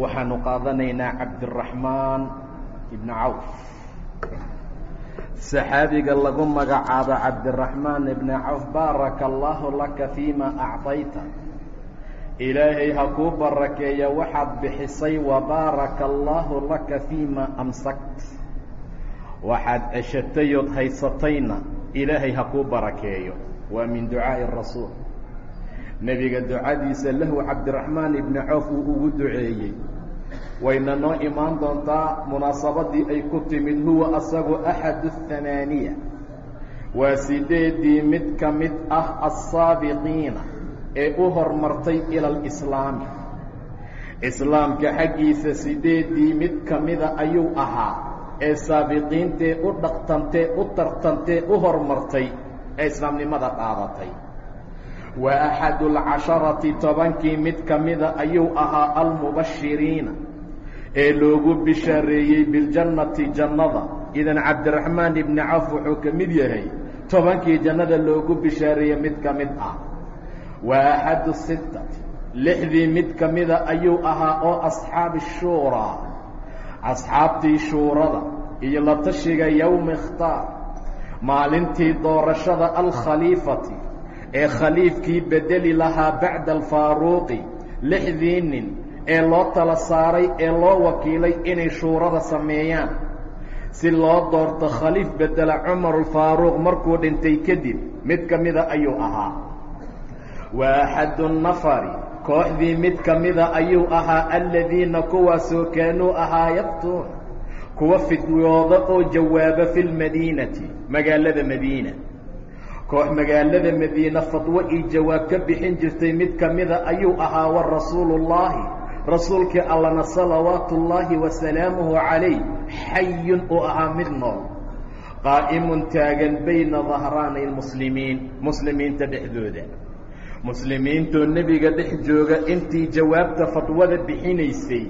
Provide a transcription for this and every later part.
waxaanu qaadanaynaa cabdiraxmaan ibni cawf. Saxaabiga lagu magacaabo cabdiraxmaan ibni cawf baaraka allaahu laka fiima acdayta ilaahay ha kuu barakeeya waxaad bixisay wa baaraka allaahu laka fiima amsakt. Waxaad ceshatay ood haysatayna ilaahay ha kuu barakeeyo. Waa min ducaa'i rasuul nebiga ducadiisa lahu cabdiraxmaan ibni cawf uu ugu duceeyey. Wayna noo imaan doontaa munaasabadii ay ku timid huwa asagu axadu athamaaniya waa sideedii mid ka mid ah assaabiqiina ee u hormartay ila alislaami islaamka xaggiisa sideedii mid ka mida ayuu ahaa ee saabiqiintee u dhaqtantee u tartantee u hormartay ee islaamnimada qaadatay wa axadu alcasharati tobankii mid ka mida ayuu ahaa almubashiriina ee loogu bishaareeyey biljannati jannada. Idan cabdiraxmaan ibni cawf wuxuu ka mid yahay tobankii jannada loogu bishaareeyey mid ka mid ah. Wa axadu sittati lixdii mid ka mida ayuu ahaa oo asxaabi shuuraa asxaabtii shuurada iyo la tashiga yowma ikhtaar maalintii doorashada alkhaliifati ee khaliifkii bedeli lahaa bacda alfaaruuqi lixdii nin ee loo tala saaray ee loo wakiilay inay shuurada sameeyaan. Si loo doorto khaliif bedela cumar alfaaruuq markuu dhintay kadib mid ka mida ayuu ahaa. Wa axadu nafari kooxdii mid ka mida ayuu ahaa aladiina kuwaasoo kaanuu ahaa yaftuun kuwa fidwooda oo jawaaba fi lmadiinati magaalada madiina koox magaalada madiine fadwo io jawaab ka bixin jirtay mid ka mida ayuu ahaa wa rasuulu llaahi rasuulkii allana salawaatu ullaahi wasalaamuhu calayh xayun uu ahaa mid nool qaa'imun taagan bayna dahraanay lmuslimiin muslimiinta dhexdooda. Muslimiintoo nebiga dhex jooga intii jawaabta fadwada bixinaysay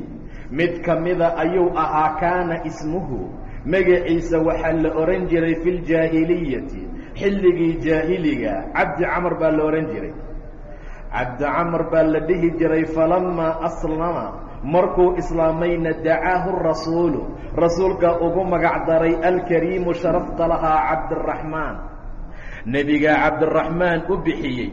mid ka mida ayuu ahaa kaana ismuhu. Magaciisa waxaa la odhan jiray fi ljaahiliyati xilligii jaahiliga cabdi camar baa la odhan jiray. Cabdi camar baa la dhihi jiray falamaa aslama markuu islaamayna dacaahu rasuulu. Rasuulka ugu magac daray alkariimu sharafta lahaa cabdiraxmaan nebigaa cabdiraxmaan u bixiyey.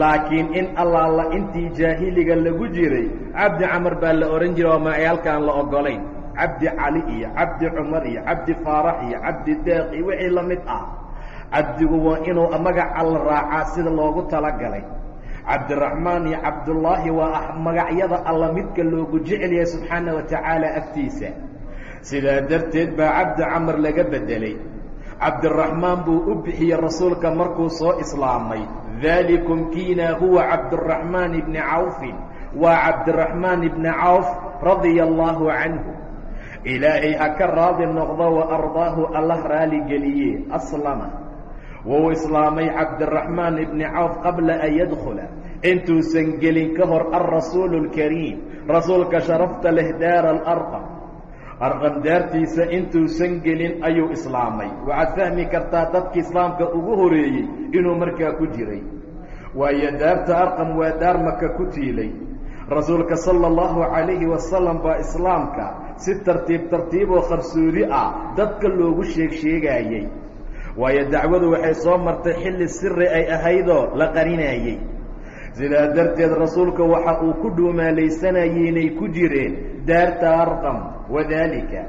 Laakiin in allaala intii jaahiliga lagu jiray cabdi camar baa la odhan jiray waa magayaalkaan la ogolayn cabdi cali iyo cabdi cumar iyo cabdi faarax iyo cabdi deeq iyo wixii la mid ah cabdigu waa inuu magaca la raacaa sida loogu talagalay. Cabdiraxmaan iyo cabdullaahi waa magacyada alla midka loogu jecel yahay subxaana wa tacaala agtiisa. Sidaa darteed baa cabdi camar laga bedelay. Cabdiraxmaan buu u bixiyey rasuulka markuu soo islaamay. Dalikum kiina huwa cabdiraxmaan ibni cawfin. Waa cabdiraxmaan ibni cawf radia allaahu canhu. Ilaahay ha ka raadi noqdo wa ardaahu allah raali geliye aslama wuu islaamay cabdiraxmaan ibni cawf qabla an yadkhula. Intuusan gelin ka hor alrasuulu اlkariim rasuulka sharafta leh daara alarqam arqam daartiisa intuusan gelin ayuu islaamay. Waxaad fahmi kartaa dadka islaamka ugu horeeyey inuu markaa ku jiray. Waayo daarta arqam waa daar maka ku tiilay. Rasuulka sala allahu calayhi wasalam baa islaamka si tartiib tartiiboo qarsoodi ah dadka loogu sheeg sheegaayey waayo dacwadu waxay soo martay xilli siri ay ahaydoo la qarinaayey sidaa darteed rasuulka waxa uu ku dhuumaalaysanayay inay ku jireen daarta arqam wadaalika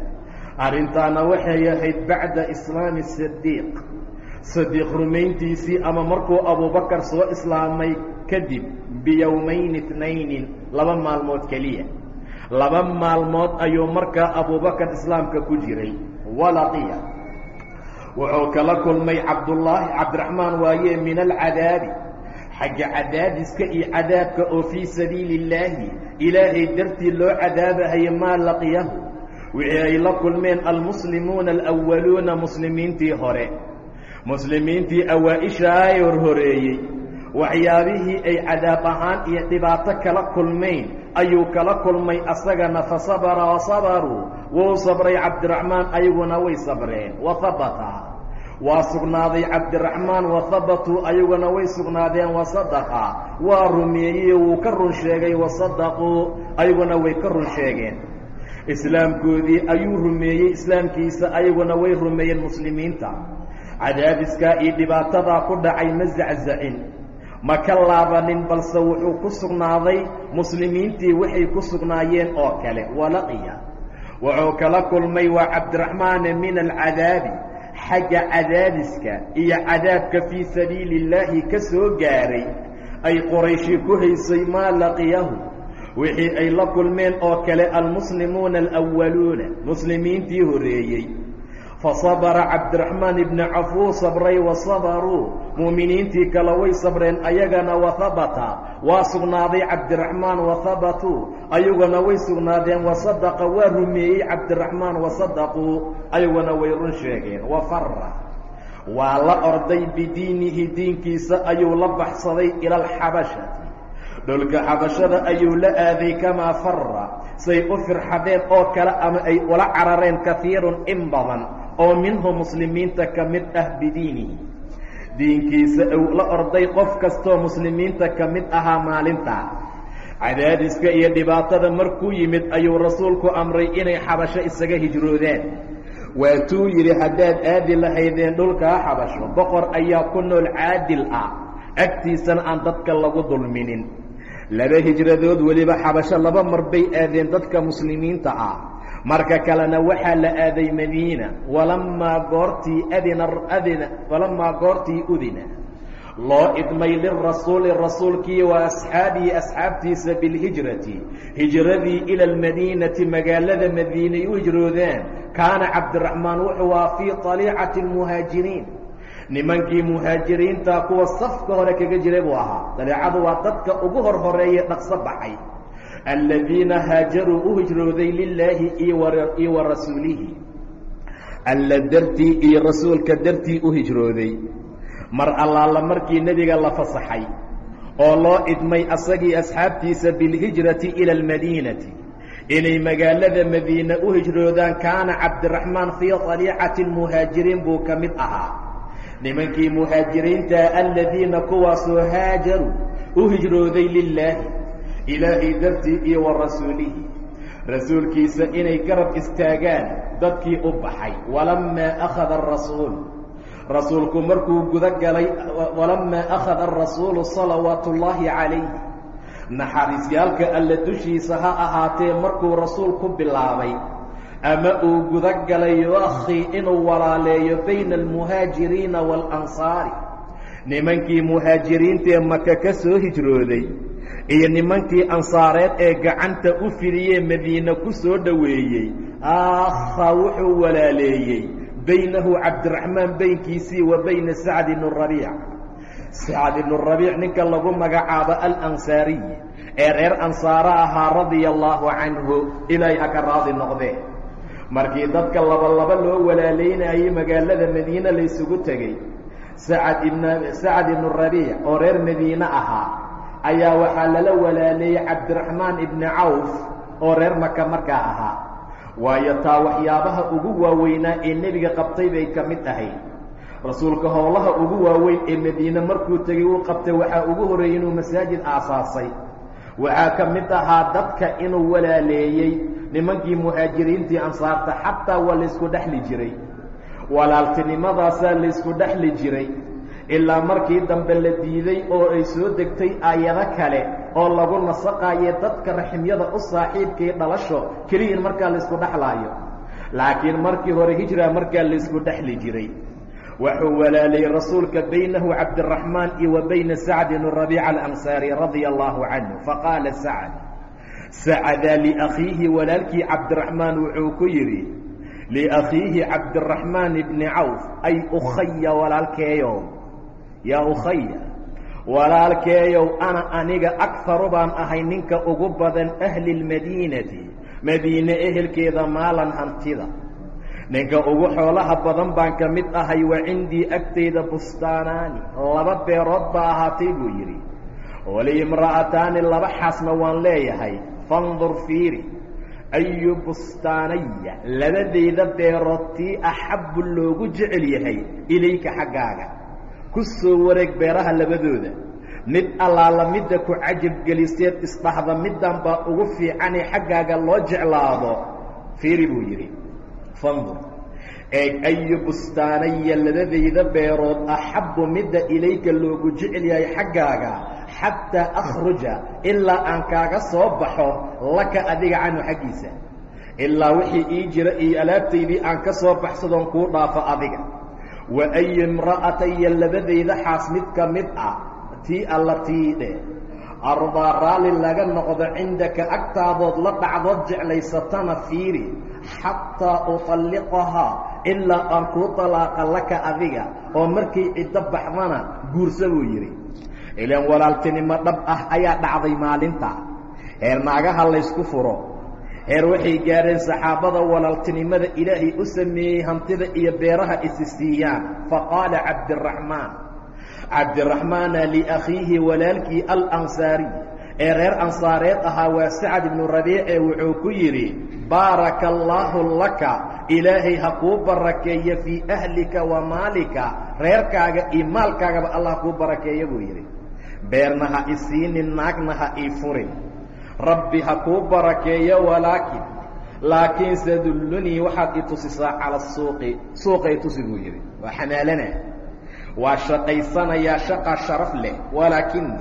arrintaana waxay ahayd bacda islaami sidiiq sadiiq rumayntiisii ama markuu abubakar soo islaamay kadib biyowmayni itnaynin laba maalmood keliya. Laba maalmood ayuu markaa abubakar islaamka ku jiray walaqiya wuxuu kala kulmay cabdullaahi cabdiraxmaan waaye min alcadaabi. Xagga cadaadiska iyo cadaabka oo fii sabiili illaahi ilaahay dartii loo cadaabahayo maa laqiyahu. Wixii ay la kulmeen almuslimuuna alwaluuna muslimiintii hore. Muslimiintii awaa-isha ay horhoreeyey waxyaabihii ay cadaab ahaan iyo dhibaato kala kulmayn ayuu kala kulmay asagana fa sabara wa sabaruu wuu sabray cabdiraxmaan ayaguna way sabreen. Wa habata waa sugnaaday cabdiraxmaan wa habatuu ayaguna way sugnaadeen. Wa sadaqa. Waa rumeeyey wuu ka run sheegay. Wa sadaquu ayaguna way ka run sheegeen. Islaamkoodii ayuu rumeeyey islaamkiisa ayaguna way rumeeyeen muslimiinta. Cadaadiskaa iyo dhibaatadaa ku dhacay ma zaczacin ma ka laabanin balse wuxuu ku sugnaaday muslimiintii waxay ku sugnaayeen oo kale. Walaqiya wuxuu kala kulmay waa cabdiraxmaana min alcadaabi. Xagga cadaadiska iyo cadaabka fii sabiili illaahi ka soo gaaray. Ay qorayshi ku haysay maa laqiyahu wixii ay la kulmeen oo kale almuslimuuna alwaluuna muslimiintii horeeyey fasabara cabdiraxmaan ibni caf wuu sabray wa sabaruu mu'miniintii kale way sabreen ayagana wahabata waa sugnaaday cabdiraxmaan wahabatuu ayaguna way sugnaadeen wasadaqa waa rumeeyey cabdiraxmaan wasadaquu ayaguna way run sheegeen wafara waa la orday bidiinihi diinkiisa ayuu la baxsaday ila alxabashati dhulka xabashada ayuu la aaday kamaa fara say u firxadeen oo kale ama ay ula carareen kahiirun in badan oo minhu muslimiinta ka mid ah bidiinihi diinkiisa uu la orday qof kastoo muslimiinta ka mid ahaa maalintaa cadaadiska iyo dhibaatada markuu yimid ayuu rasuulku amray inay xabasho isaga hijroodaan. Waatuu yidhi haddaad aadi lahaydeen dhulkaa xabasho boqor ayaa ku nool caadil ah. Agtiisana aan dadka lagu dulminin. Laba hijradood weliba xabasho laba mar bay aadeen dadka muslimiinta ah marka kalena waxaa la aaday madiina walamaa goortii adina adina walamaa goortii udina. Loo idmay lirasuuli rasuulkii wa asxaabihi asxaabtiisa bilhijrati. Hijradii ila almadiinati magaalada madiinay u hijroodeen. Kaana cabdiraxmaan wuxuu aa fii طaliicati اlmuhaajiriin nimankii muhaajiriinta kuwa safka hore kaga jiray buu ahaa. Daleecadu waa dadka ugu hor horeeye dhaqso baxay aladiina haajaruu u hijrooday lilaahi iyo wa rasuulihi alla dartii iyo rasuulka dartii u hijrooday mar allaala markii nebiga la fasaxay oo loo idmay asagii asxaabtiisa bilhijrati ila almadiinati inay magaalada madiine u hijroodaan kaana cabdiraxmaan fii طaliicati اlmuhaajiriin buu ka mid ahaa nimankii muhaajiriinta aladiina kuwaasoo haajaruu u hijrooday lilaahi ilaahay dartii iyo wa rasuulihi. Rasuulkiisa inay garab istaagaan dadkii u baxay. Walamaa akhada arasuul rasuulku markuu guda galay walamaa akhada arasuulu salawaatu ullaahi calayh naxariisyaalka alla dushiisa ha ahaatee markuu rasuulku bilaabay ama uu guda galay yuakhii inuu walaaleeyo bayna almuhaajiriina waalansaari nimankii muhaajiriintaee maka ka soo hijrooday iyo nimankii ansaareed ee gacanta u fidiyee madiine ku soo dhoweeyey aakha wuxuu walaaleeyey baynahu cabdiraxmaan baynkiisii wa bayna sacd ibnu rabiic. Sacd ibnu rabiic ninka lagu magacaabo alansaariy ee reer ansaare ahaa radia allaahu canhu ilaahay ha ka raadi noqdee. Markii dadka labalaba loo walaalaynayey magaalada madiine laysugu tegey sacad ibn sacad ibnu rabiic oo reer madiine ahaa ayaa waxaa lala walaaleeyey cabdiraxmaan ibni cawf oo reer maka markaa ahaa. Waayo taa waxyaabaha ugu waaweynaa ee nebiga qabtay bay ka mid ahayd rasuulka howlaha ugu waaweyn ee madiine markuu tegey uu qabtay waxaa ugu horreeyey inuu masaajid aasaasay. Waxaa ka mid ahaa dadka inuu walaaleeyey nimankii muhaajiriintii ansaarta xataa waa laysku dhexli jiray. Walaaltinimadaasaa laysku dhexli jiray ilaa markii dambe la diiday oo ay soo degtay aayado kale oo lagu nasaqaaye dadka raximyada u saaxiibkii dhalasho keliya markaa laysku dhexlaayo. Laakiin markii hore hijra markaa laysku dhexli jiray. Wuxuu walaalayey rasuulka baynahu cabdiraxmaan iyo wa bayna sacd ibn rabiica alansaari radia allaahu canhu faqaala sacd sacada liakhiihi walaalkii cabdiraxmaan wuxuu ku yidhi liakhiihi cabdiraxmaan ibni cawf ay ukhaya walaalkeeyo yaa ukhaya walaalkeeyow ana aniga akharu baan ahay ninka ugu badan ahli lmadiinati madiine ehelkeeda maalan hantida. Ninka ugu xoolaha badan baan ka mid ahay wa cindii agtayda bustaanaani laba beerood baa ahaatay buu yidhi. Wali imra'ataani laba xaasna waan leeyahay fandur fiiri ayu bustaanaya labadayda beerood tii axabbu loogu jecel yahay ilayka xaggaaga ku soo wareeg beeraha labadooda. Mid allaala midda ku cajabgeliseed isdhahda middan baa ugu fiicanee xaggaaga loo jeclaado fiiri buu yidhi. Fandur. Eeg ayu bustaanaya labadayda beerood axabbu midda ilayka loogu jecel yahay xaggaaga xataa akhruja ilaa aan kaaga soo baxo laka adiga canhu xaggiisa. Ilaa wixii ii jira iyo alaabtaydii aan ka soo baxsadoon kuu dhaafo adiga wa ayu imra'ataya labadayda xaas mid ka mid ah tii alla tiidhe ardaa raalli laga noqdo cindaka agtaadood la dhacdood jeclaysatana fiiri xataa utalliqahaa ilaa aan kuu talaaqa laka adiga oo markay ciddo baxdana guursa buu yidhi ilaan walaaltinimo dhab ah ayaa dhacday maalinta heer naagaha laysku furo heer waxay gaadheen saxaabada walaaltinimada ilaahay u sameeyey hantida iyo beeraha isi siiyaan faqaala cabdiraxmaan cabdiraxmaana liakhiihi walaalkii alansaariy ee reer ansaareed ahaa waa sacad ibnu rabiice wuxuu ku yidhi baaraka allaahu laka ilaahay ha kuu barakeeyo fii ahlika wa maalika reerkaaga iyo maalkaagaba allah kuu barakeeyo buu yidhi. Beerna ha isiinin naagna ha ii furin rabbi ha kuu barakeeyo walaakin laakiin sadullunii waxaad i tusisaa cala suuqi suuqa i tusi buu yidhi. Waa xamaalana. Waa shaqaysanayaa shaqa sharaf leh walaakini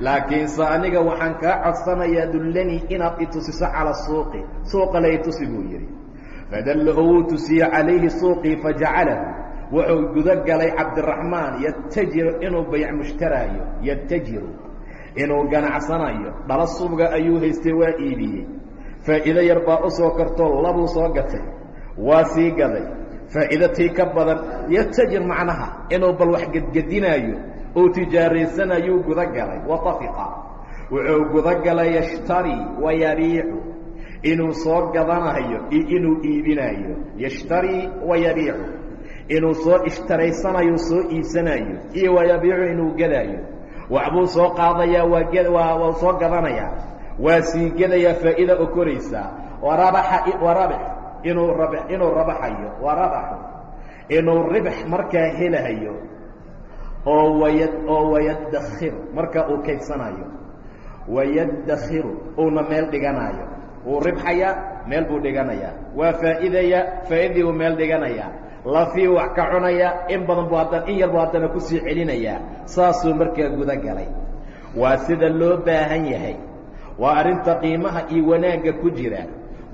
laakiinse aniga waxaan kaa codsanayaa dullanii inaad i tusiso cala suuqi suuqale i tusi buu yidhi. Fadallahu wuu tusiye calayhi suuqii fajacalahu wuxuu guda galay cabdiraxmaan yatajiru inuu bayc mushtaraayo yatajiru inuu ganacsanayo dhala subga ayuu haystay waa iibiyey. Faa'iido yar baa u soo kartoo labuu soo gatay waa sii gaday. Faa'iido tii ka badan yatajir macnaha inuu bal wax gedgedinaayo uu tijaaraysanayuu guda galay watafiqa wuxuu guda galay yashtarii wa yabiicu inuu soo gadanayo iyo inuu iibinaayo yashtarii wa yabiicu inuu soo ishtaraysanayo soo iibsanayo iyo wa yabiicu inuu gadaayo waxbuu soo qaadayaa waa waa soo gadanayaa waa sii gadayaa faa'iida oo koraysaa warabaxa inuu inuu rabaxayo warabaxu inuu ribx markaa helahayo oo waya oo wayadakhiru marka uu kaydsanayo wayadakhiru uuna meel dhiganaayo. Wuu ribxayaa meel buu dhiganayaa waa faa'iidayaa faa'iidii buu meel dhiganayaa lafii wax ka cunayaa in badan buu haddana in yar buu haddana ku sii celinayaa saasuu markaa guda galay. Waa sida loo baahan yahay. Waa arrinta qiimaha iyo wanaagga ku jira.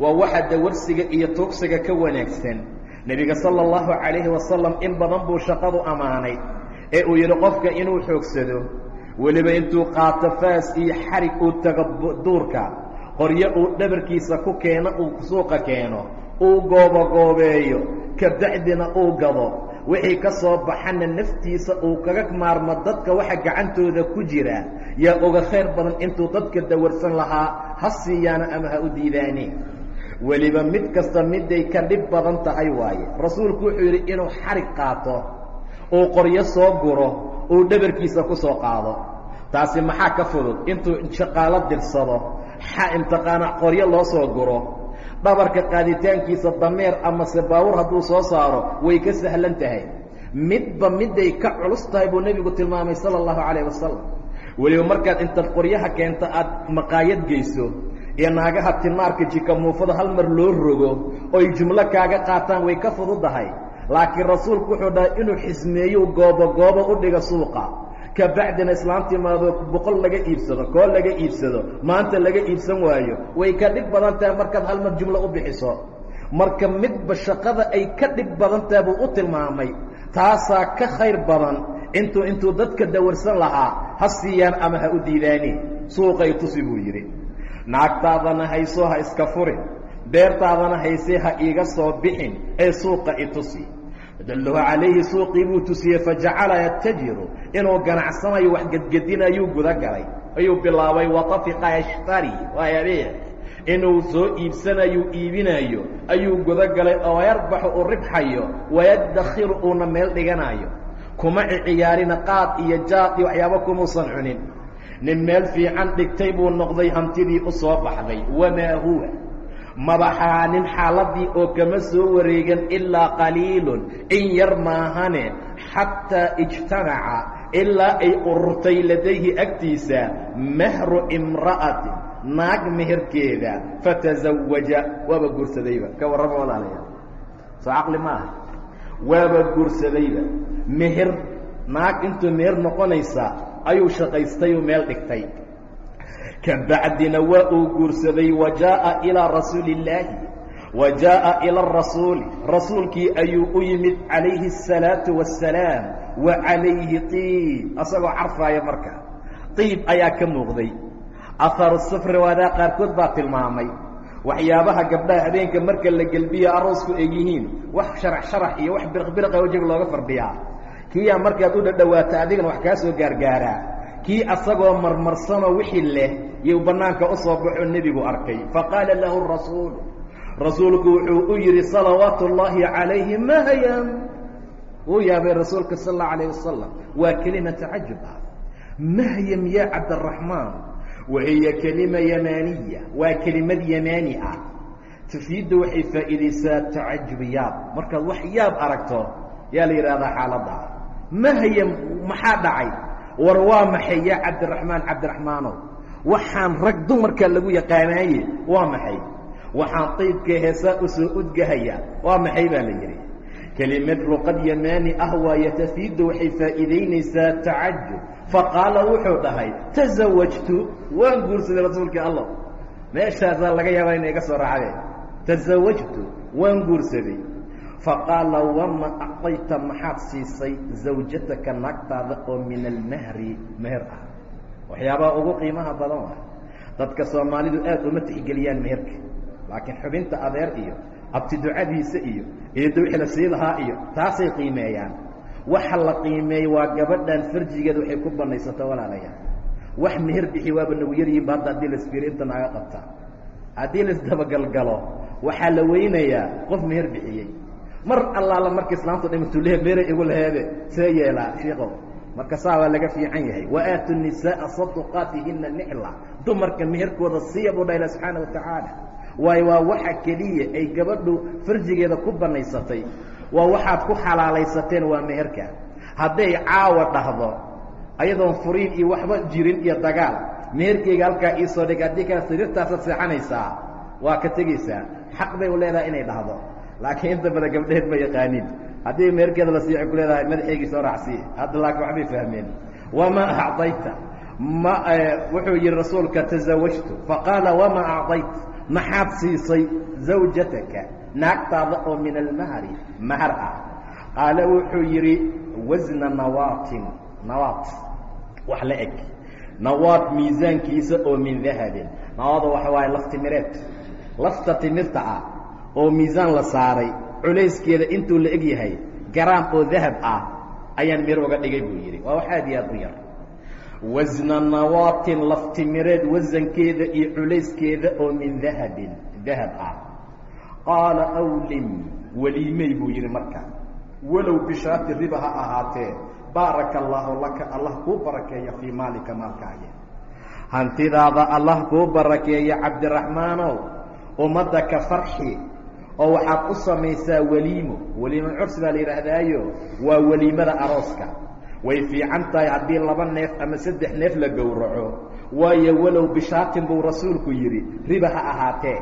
Waa waxa dawarsiga iyo tuugsiga ka wanaagsan. Nebiga sala allahu calayhi wasalam in badan buu shaqadu ammaanay ee uu yidhi qofka inuu xoogsado weliba intuu qaato faas iyo xarig uu tago duurka qoryo uu dhabarkiisa ku keeno uu suuqa keeno uu goobagoobeeyo kabacdina uu gado wixii ka soo baxana naftiisa uu kaga maarmo dadka waxa gacantooda ku jira. Yaa uga khayr badan intuu dadka dawarsan lahaa ha siiyaana ama ha u diidaaneen weliba mid kasta miday ka dhib badan tahay waaye. Rasuulku wuxuu yidhi inuu xarig qaato uu qoryo soo guro uu dhabarkiisa ku soo qaado. Taasi maxaa ka fudud? Intuu shaqaalo dirsado xa imtiqaana qoryo loo soo guro dhabarka qaaditaankiisa dameer amase baawur hadduu soo saaro way ka sahlan tahay. Midba miday ka culus tahay buu nebigu tilmaamay sala allahu calayh wasalam weliba markaad intaad qoryaha keento aad maqaayad geyso iyo naagaha tinaarka jika muufada hal mar loo rogo oy jumlo kaaga qaataan way ka fududahay. Laakiin rasuulku wuxuu dhahay inuu xismeeyo goobo goobo u dhiga suuqa kabacdina islaantimaado boqol laga iibsado koo laga iibsado maanta laga iibsan waayo way ka dhib badan tahay markaad hal mar jumlo u bixiso. Marka midba shaqada ay ka dhib badan tahay buu u tilmaamay taasaa ka khayr badan intuu intuu dadka dawarsan lahaa ha siiyaan ama ha u diidaani. Suuqay tusi buu yidhi. Naagtaadana hayso ha iska furin beertaadana haysee ha iiga soo bixin ee suuqa i tusi dallahu calayhi suuqii buu tusiyey fajacala yatajiru inuu ganacsanayo wax gedgedinayuu guda galay ayuu bilaabay watafiqa yashtari waa abeec inuu soo iibsanayu iibinayo ayuu guda galay oo yarbaxu uu ribxayo wayadakhiru uuna meel dhiganayo kuma ciyaarina qaad iyo jaad iyo waxyaabo kumuusan cunin nin meel fiican dhigtay buu noqday hantidii u soo baxday wamaa huwa madaxaa nin xaaladii oo kama soo wareegan ilaa qaliilun. In yar maahane xataa ijtamaca ilaa ay ururtay ladayhi agtiisa mahru imra'atin naag meherkeeda fatazawaja waaba guursadayba. Ka warrama walaalayaal soo caqli ma aha. Waaba guursadayba. Meher naag intuu meher noqonaysa ayuu shaqaystay oo meel dhigtay kabacdina waa uu guursaday wajaaa ilaa rasuuli illaahi wa jaa'a ila arasuuli rasuulkii ayuu u yimid calayhi asalaatu wassalaam wa calayhi tiib. Asagoo carfaaya marka tiib ayaa ka muuqday. Aharu sufri waadaa qaarkood baa tilmaamay. Waxyaabaha gabdhaha habeenka marka la gelbiya aroosku egyihiin wax sharax sharax iyo wax birqbirqa wajiga looga fardhiyaa kiyaa markaad u dhadhowaato adigana wax kaa soo gaargaaraa kii asagoo marmarsanoo wixii leh yuu bannaanka u soo baxoo nebigu arkay. Faqaala lahu rasuulu rasuulku wuxuu u yidhi salawaatu ullaahi calayhi mahyan wuu yaabay rasuulka sal allau alayh wasalam waa kelima tacajub ah. Mahyam yaa cabdaraxmaan wahiya kelima yamaaniya waa kelimad yamaani ah. Tafiidda waxay faa'iidaysaa tacajubiyaad markaad wax yaab aragto yaa la yidhaahdaa xaaladda. Mahyam maxaa dhacay war waa maxay yaa cabdiraxmaan? Cabdiraxmaanow waxaan rag dumarka lagu yaqaanaaye waa maxay? Waxaan qaybka heesaa u soo udgahaya waa maxay baa la yidhi? Kelimad luqad yamaani ah waayo tafiidda waxay faa'iidaynaysaa tacajub faqaala wuxuu dhahay tasawajtu waan guursaday rasuulkii allah meeshaasaa laga yaabaa inay iga soo raacdeen tasawajtu waan guursaday faqaala wama acطayta maxaad siisay zawjataka naagtaada oo min almahri meher ah? Waxyaabaha ugu qiimaha badan ah dadka soomaalidu aad uma tixgeliyaan meherka laakiin xubinta adeer iyo abti ducadiisa iyo eedda wixii la sii lahaa iyo taasay qiimeeyaan. Waxa la qiimeeyey waa gabadhan farjigeeda waxay ku banaysato walaalayaal. Wax meher bixi waaba nagu yaryihinba hadda haddii lasfiri inta naaga qabta. Haddii laisdabagalgalo waxaa la weynayaa qof meher bixiyey mar allaala marka islaamtu dhimatuleh meeray igu laheede see yeelaa shiikow marka saa waa laga fiican yahay. Waaatu nisaaa saduqaatihina nixla dumarka meherkooda siiya buu dha ila subxaana watacaala waayo waa waxa keliya ay gabadhu farjigeeda ku banaysatay waa waxaad ku xalaalaysateen waa meherka. Hadday caawa dhahdo ayadoon furiin iyo waxba jirin iyo dagaal meherkeyga halkaa iisoo dhig haddii kale sariirtaasaad seexanaysaa waa ka tegeysaa xaq bay u leedahay inay dhahdo laakiin inta badan gabdheed ma yaqaanin haddii meherkeeda la siici ku leedahay madaxeygii soo raacsiye hadda laakiin waxbay fahmeen. Wamaa acdayta? Ma wuxuu yihi rasuulka tasawajtu faqaala wamaa acdayt? Maxaad siisay zawjataka naagtaada oo min almahri mahar ah. Qaala wuxuu yidhi wasna nawaatin. Nawaat. Wax la eg. Nawaat miisaankiisa oo min dahabin. Nawaada waxa waaye laftimireed lafta timirta ah oo miisaan la saaray culayskeeda intuu la eg yahay garaam oo dahab ah ayaan mir uga dhigay buu yidhi. Waa wax aad iyo aad u yar. Wasna nawaatin laftimireed wasankeeda iyo culayskeeda oo min dahabin dahab ah. Qaala awlim weliimey buu yidhi marka. Walow bishaati riba ha ahaatee baaraka allaahu laka allah kuu barakeeya fii maalika maalkaaga hantidaada allah kuu barakeeya cabdiraxmaanow ummadda ka farxi oo waxaad u samaysaa weliimo. Weliimo cursi baa la yidhaahdaayo. Waa weliimada arooska. Way fiican tahay haddii laba neef ama saddex neef la gowraco. Waayo walow bishaatin buu rasuulku yidhi riba ha ahaatee.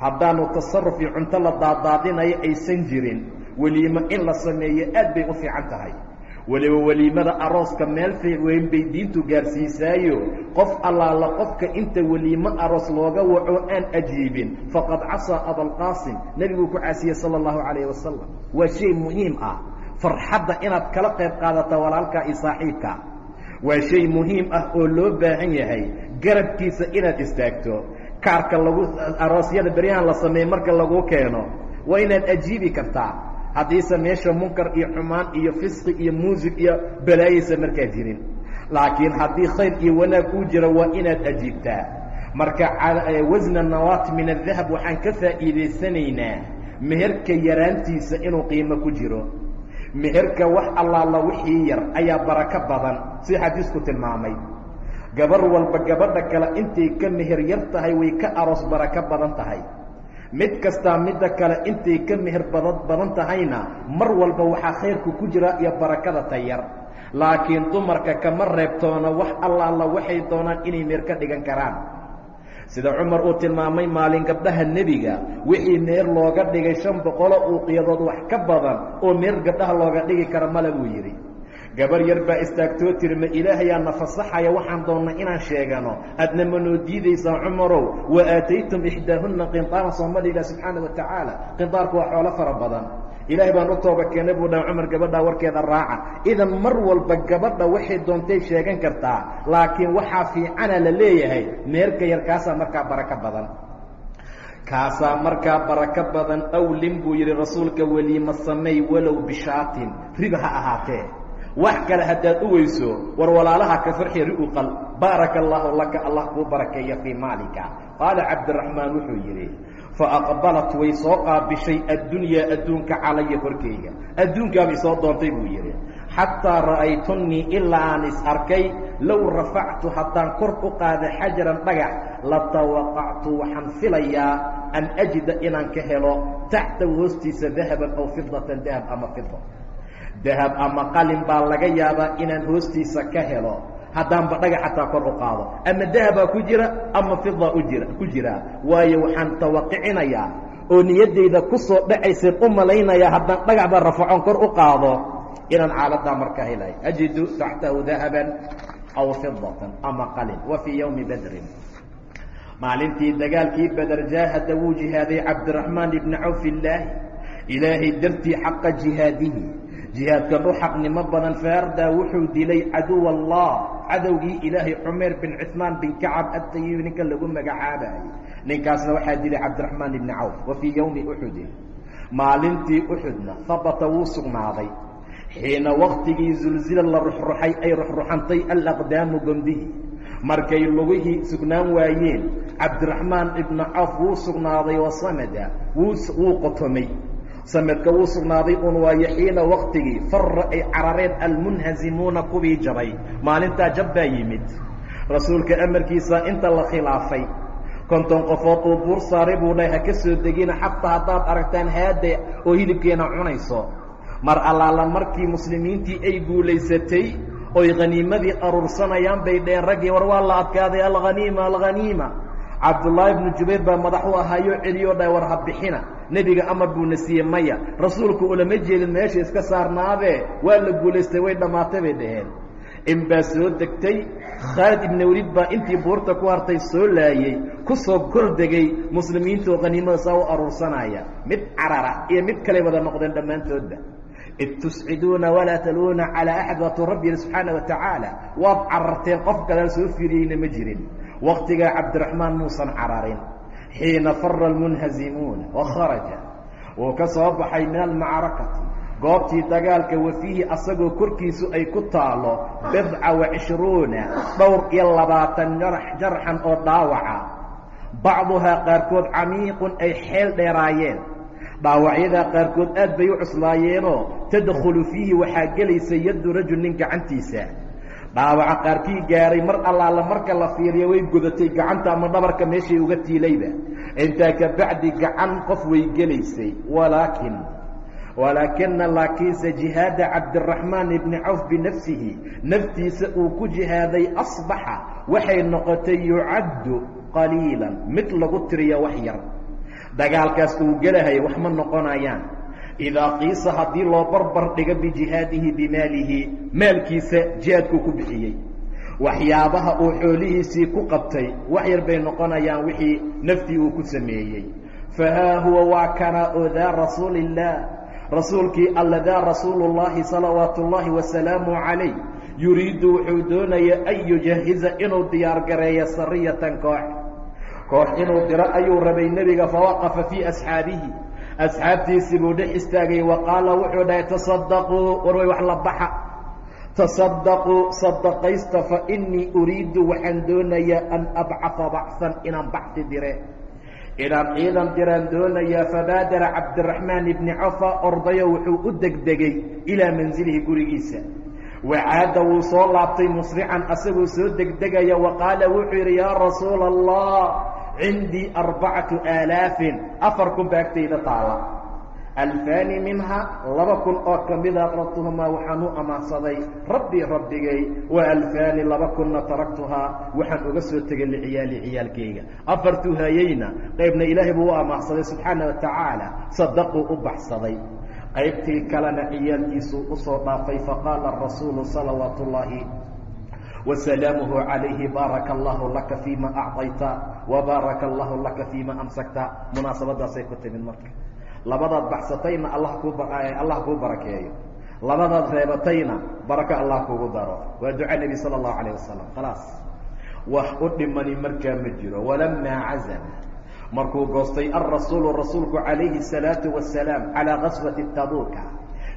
Haddaanu tasaruf iyo cunto la daadaadinayo aysan jirin weliimo in la sameeyo aad bay u fiican tahay weliba weliimada arooska meel weyn bay diintu gaarsiisaayo. Qof allaala qofka inta weliimo aroos looga waco aan ajiibin faqad casaa abalqaasim nebiguu ku caasiyey sala allahu calayh wasalam waa shay muhiim ah. Farxadda inaad kala qayb qaadata walaalkaa iyo saaxiibka. Waa shay muhiim ah oo loo baahan yahay. Garabkiisa inaad istaagto. Kaarka lagu aroosyada beryahan la sameeye marka lagu keeno. Waa inaad ajiibi kartaa haddiise meesha munkar iyo xumaan iyo fisqi iyo muusig iyo balaayaysa markaa jirin. Laakiin haddii khayr iyo wanaag uu jiro waa inaad ajiibtaa marka wasna nawaat min adahab waxaan ka faa'iidaysanaynaa meherka yaraantiisa inuu qiimo ku jiro. Meherka wax allaala wixii yar ayaa barako badan si xadiisku tilmaamay. Gabar walba gabadha kale intay ka meher yar tahay way ka aroos barako badan tahay mid kastaa midda kale intay ka meher badan badan tahayna mar walba waxaa khayrku ku jira iyo barakada tayar. Laakiin dumarka kama reebtoona wax allaala waxay doonaan inay meher ka dhigan karaan. Sida cumar uu tilmaamay maalin gabdhaha nebiga wixii meer looga dhigay shan boqolo uuqiyadood wax ka badan oo meer gabdhaha looga dhigi kara male buu yidhi gabar yar baa istaagtoo tiri ma ilaahayaa na fasaxaya waxaan doonnay inaan sheegano. Aadna ma noo diidaysaa cumarow wa aataytum ixdaahunna qinطaaran soomaliga subxaana wa tacaala. Qinطaarku waa xoolo fara badan. Ilaahay baan u tooba keenay buu dhaha cumar gabadhaa warkeeda raaca. Idan mar walba gabadha waxay doontay sheegan kartaa laakiin waxaa fiicana la leeyahay meerka yar kaasaa markaa barako badan. Kaasaa markaa barako badan awlin buu yidhi rasuulka weliima samey walow bishaatin. Riba ha ahaatee wax kale haddaad u weyso war walaalaha ka farxi ri u qal baaraka allaahu laka allah kuu barakeeya fii maalika. Qaala cabdiraxmaan wuxuu yidhi faaqbalat way soo qaabishay addunyaa adduunka calaya korkayga adduunkaabay soo doontay buu yidhi. Xataa ra'aytunnii ilaa aan is arkay low rafactu haddaan kor u qaada xajaran dhagax latawaqactu waxaan filayaa an ajida inaan ka helo taxtahu hoostiisa dahaban aw fidatan dahab ama fida dahab ama qalin baa laga yaabaa inaan hoostiisa ka helo. Haddaanba dhagax xataa kor u qaado. Ama dahabaa ku jira ama fida ujira ku jira. Waayo waxaan tawaqicinayaa oo niyaddayda ku soo dhacayseen u malaynayaa haddaan dhagaxba rafacon kor u qaado inaan xaaladaa markaa helay. Ajidu taxtahu dahaban aw fidatan ama qalin. Wa fii yowmi badrin. Maalintii dagaalkii beder jaahada wuu jihaaday cabdiraxmaan ibni cawf ilaahay dartii xaqa jihaadihi jihaadkan u xaqnimo badan faardaa wuxuu dilay caduw allah cadowgii ilaahay cumayr bin cuثmaan bin kacab adtayibi ninka lagu magacaabayay ninkaasna waxaa dilay cabdiraxmaan ibni cawf. Wa fii yowmi uxudin maalintii uxudna habata wuu sugnaaday. Xiina waktigii zulzila la ruxruxay ay ruxruxantay alaqdaamu gomdihi markay lugihii sugnaan waayeen cabdiraxmaan ibna cawf wuu sugnaaday wasamada wuu qotomay samedka wuu sugnaaday un waayo xiina waktigii farra ay carareen almunhazimuuna kuwii jabay. Maalintaa jab baa yimid. Rasuulka amarkiisa inta la khilaafay konton qofood uu buur saaray buu dhahay ha ka soo degina xataa haddaad aragtaan haada oo hilibkeena cunayso. Mar allaala markii muslimiintii ay guulaysatay oy khaniimadii aruursanayaan bay dheheen raggii war waa la adkaaday alhaniima alhaniima cabdullaahi ibnu jubayr baa madax u ahaayoo celiyoo dhahay war ha bixina nebiga amar buuna siiyey maya rasuulku ulama jeedin meesha iska saarnaabee? Waa la guulaystay way dhammaatay bay dhaheen. In baa soo degtay khaalid ibna weliid baa intii buurta ku hartay soo laayey ku soo kor degay muslimiintaoo khaniimada saa u aruursanaya. Mid carara iyo mid kaley wada noqdeen dhammaantoodba id tusciduuna walaa taluuna calaa axad waatuu rabbi yihi subxaana wa tacaala. Waad cararteen qof kalean soo fiiriyeyna ma jirin waktigaa cabdiraxmaan muusan cararin xiina fara almunhazimuuna wa kharaja wuu ka soo baxay min almacrakati goobtii dagaalka wa fiihi asagoo korkiisu ay ku taalo bidca wa cishruuna dhowr iyo labaatan jarax jarxan oo dhaawaca. Bacduhaa qaarkood camiiqun ay xeel dheeraayeen. Dhaawacyadaa qaarkood aad bay u cuslaayeenoo tadkhulu fiihi waxaa gelaysa yaddu rajul nin gacantiisa dhaawaca qaarkii gaaray mar allaala marka la fiiriyo way godatay gacanta ama dhabarka meeshay uga tiilayba intaa ka bacdi gacan qof way gelaysay. Walaakin walaakina laakiinse jihaada cabdiraxmaan ibni cawf binafsihi naftiisa uu ku jihaaday asbaxa waxay noqotay yucaddu qaliilan. Mid lagu tiriyo wax yar. Dagaalkaas uu gelahaya wax ma noqonayaan idaa qiisa haddii loo barbar dhigo bijihaadihi bimaalihi maalkiisa jihaadkuu ku bixiyey waxyaabaha uu xoolihiisii ku qabtay wax yar bay noqonayaan wixii naftii uu ku sameeyey fahaa huwa waa kana oo daa rasuuli illaah rasuulkii alla daa rasuulu llaahi salawaatu ullaahi wasalaamu calayh yuriidu wuxuu doonaya an yujahiza inuu diyaargareeyo sariyatan koox koox inuu diro ayuu rabay nebiga fawaqafa fii asxaabihi asxaabtiisii buu dhex istaagay wa qaala wuxuu dhahay tasadaquu war way wax la baxa. Tasadaquu sadaqaysta fa innii uriidu waxaan doonayaa an abcaha bacsan inaan bacsi dire. Inaan ciidan diraan doonayaa fabaadara cabdiraxmaan ibni cafa ordayo wuxuu u degdegay ilaa manzilihi gurigiisa. Wacaada wuu soo laabtay musrican asagoo soo degdegaya wa qaala wuxuu yidhi yaa rasuula allah cindii arbacatu aalaafin afar kun ba agtayda taala alfaani minha laba kun oo ka mida aqradtuhumaa waxaan u amaahsaday rabbii rabbigay wa alfaani laba kunna taraktuhaa waxaan uga soo tegay liciyaali ciyaalkayga afartuu hayeyna qaybna ilaahay buu u amaahsaday subxaana wa tacaala sadaquu u baxsaday qaybtii kalena ciyaalkiisuu u soo dhaafay faqaala rasuulu salawaatu ullaahi wasalaamuhu calayhi baaraka allahu laka fiima acطayta wabaaraka allahu laka fiima amsakta munaasabadaasay ku timid marka labadaad baxsatayna allah kuu allah kuu barakeeyo labadaad reebatayna barako allah kugu daro waa duca nebi sala allahu alayh wasalam khalaas wax u dhimani markaa ma jiro walamaa cazama markuu goostay alrasuulu rasuulku calayhi الsalaatu wasalaam calaa gaswati tabuuka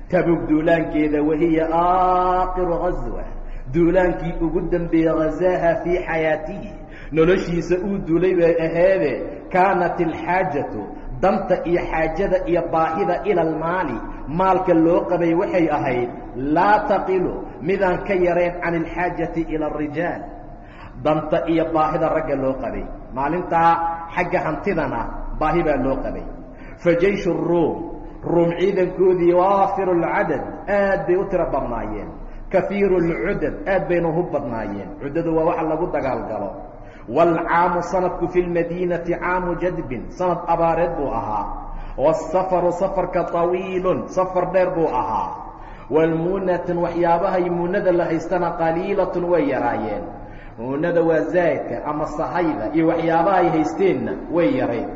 tabug duulaankeeda wahiya aakiru gaswa duulaankii ugu dambeeyey hazaaha fii xayaatihi. Noloshiisa uu duulay bay aheede kaanat alxaajatu danta iyo xaajada iyo baahida ila almaali. Maalka loo qabay waxay ahayd laa taqilu midaan ka yarayn can alxaajati ila arijaal danta iyo baahida ragga loo qabay. Maalintaa xagga hantidana baahi baa loo qabay. Fa jayshu ruum ruum ciidankoodii waafiru lcadad aad bay u tiro badnaayeen kahiiru lcudad aad bayna hu badnaayeen cuddadu waa waxa lagu dagaalgalo waalcaamu sanadku fi lmadiinati caamu jadbin sanad abaareed buu ahaa wasafaru safarka طawiilun safar dheer buu ahaa walmuunatun waxyaabahay muunada la haystana qaliilatun way yaraayeen muunada waa zaadka ama sahayda iyo waxyaabahay haysteenna way yarayn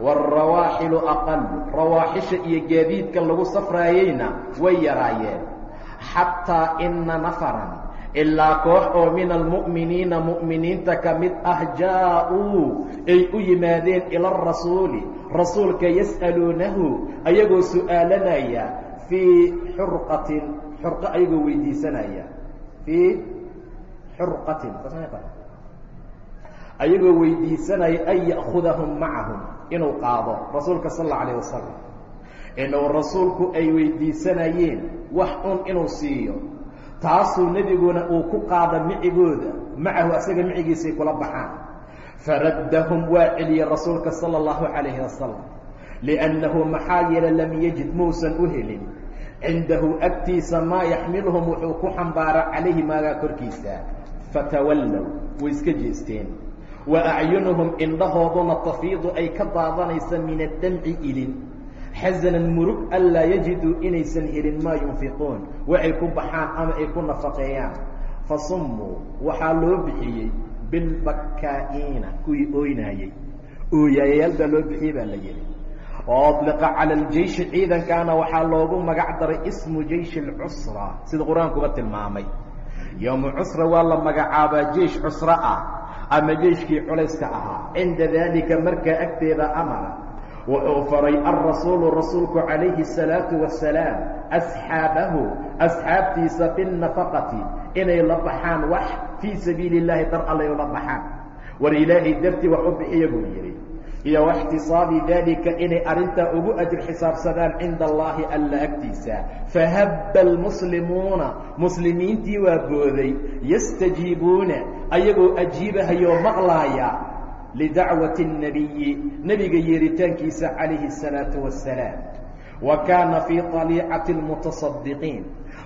wاrawaaxilu aqalu rawaaxisha iyo gaadiidka lagu safraayeyna way yaraayeen xataa ina nafaran. Ilaa koox oo min almu'miniina mu'miniinta ka mid ah jaa-uu ay u yimaadeen ila arasuuli rasuulka yas'aluunahu ayagoo su'aalanaya fii xurqatin xurqo ayagoo weydiisanaya. Fii xurqatin ayagoo weydiisanaya an ya'khudahum macahum inuu qaado rasuulka sal alla alayh wasalam inuu rasuulku ay weydiisanayeen wax un inuu siiyo. Taasuu nebiguna uu ku qaada micigooda macahu asaga micigiisay kula baxaan. Faraddahum waa celiyey rasuulka sala allahu calayhi wasalam liannahu maxaa yeele lam yajid muusan u helin. Cindahu agtiisa maa yaxmiluhum wuxuu ku xambaara calayhi maagaa korkiisa. Fatawallow way iska jeesteen. Wa acyunuhum indhahooduna tafiidu ay ka daadanaysa min addamci ilin xasanan murug anlaa yajiduu inaysan helin maa yunfiquun. Waxay ku baxaan ama ay ku nafaqeeyaan. Fa summuu waxaa loo bixiyey bilbakkaa'iina kuwii ooynaayey. Ooyaayayaal baa loo bixiyey baa la yihi oodliqa cala aljeyshi ciidankaana waxaa loogu magac daray ismu jeyshi alcusra sida qur'aankuba tilmaamay. Yowmu cusra waa la magacaabaa jeish cusro ah ama jeiskii culayska ahaa. Cinda daalika markaa agteeda amara wuxuu faray alrasuulu rasuulku calayhi الsalaatu wasalaam asxaabahu asxaabtiisa binnafaqati inay la baxaan wax fii sabiili اllahi dar allay ula baxaan war ilaahay dartii wax u bixiya buu yidhi iyo waxtisaabi daalika inay arrintaa ugu ajir xisaabsadaan cinda allahi alla agtiisa fahabba almuslimuuna muslimiintii waa booday yastajiibuuna ayagoo ajiibahayoo maqlaaya lidacwati الnabiyi nebiga yeeritaankiisa calayhi الsalaatu wassalaam wa kaana fii طaliicati اlmutasadiqiin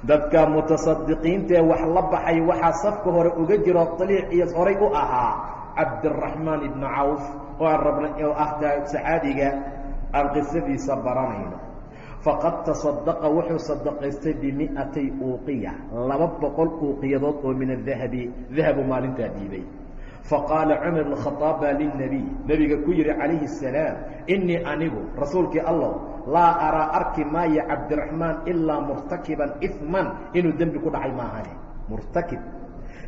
dadka mutasadiqiintaee wax la baxay waxaa safka hore uga jiro aliic iyo horay u ahaa cabdiraxmaan ibnu cawf oo aan rabnay oo ah saxaabiga aan qisadiisa baranayno faqad tasadaqa wuxuu sadaqaystay bimi'atay uuqiya laba boqol uuqiyadood oo min adahabi dahabu maalintaa dhiibay faqaala cumar bn khaaab baa lilnebiy nebiga ku yihi calayhi الsalaam inii anigu rasuulkii allow laa araa arki maayo cabdiraxmaan ilaa murtakiban iman inuu dembi ku dhacay maahane murtakib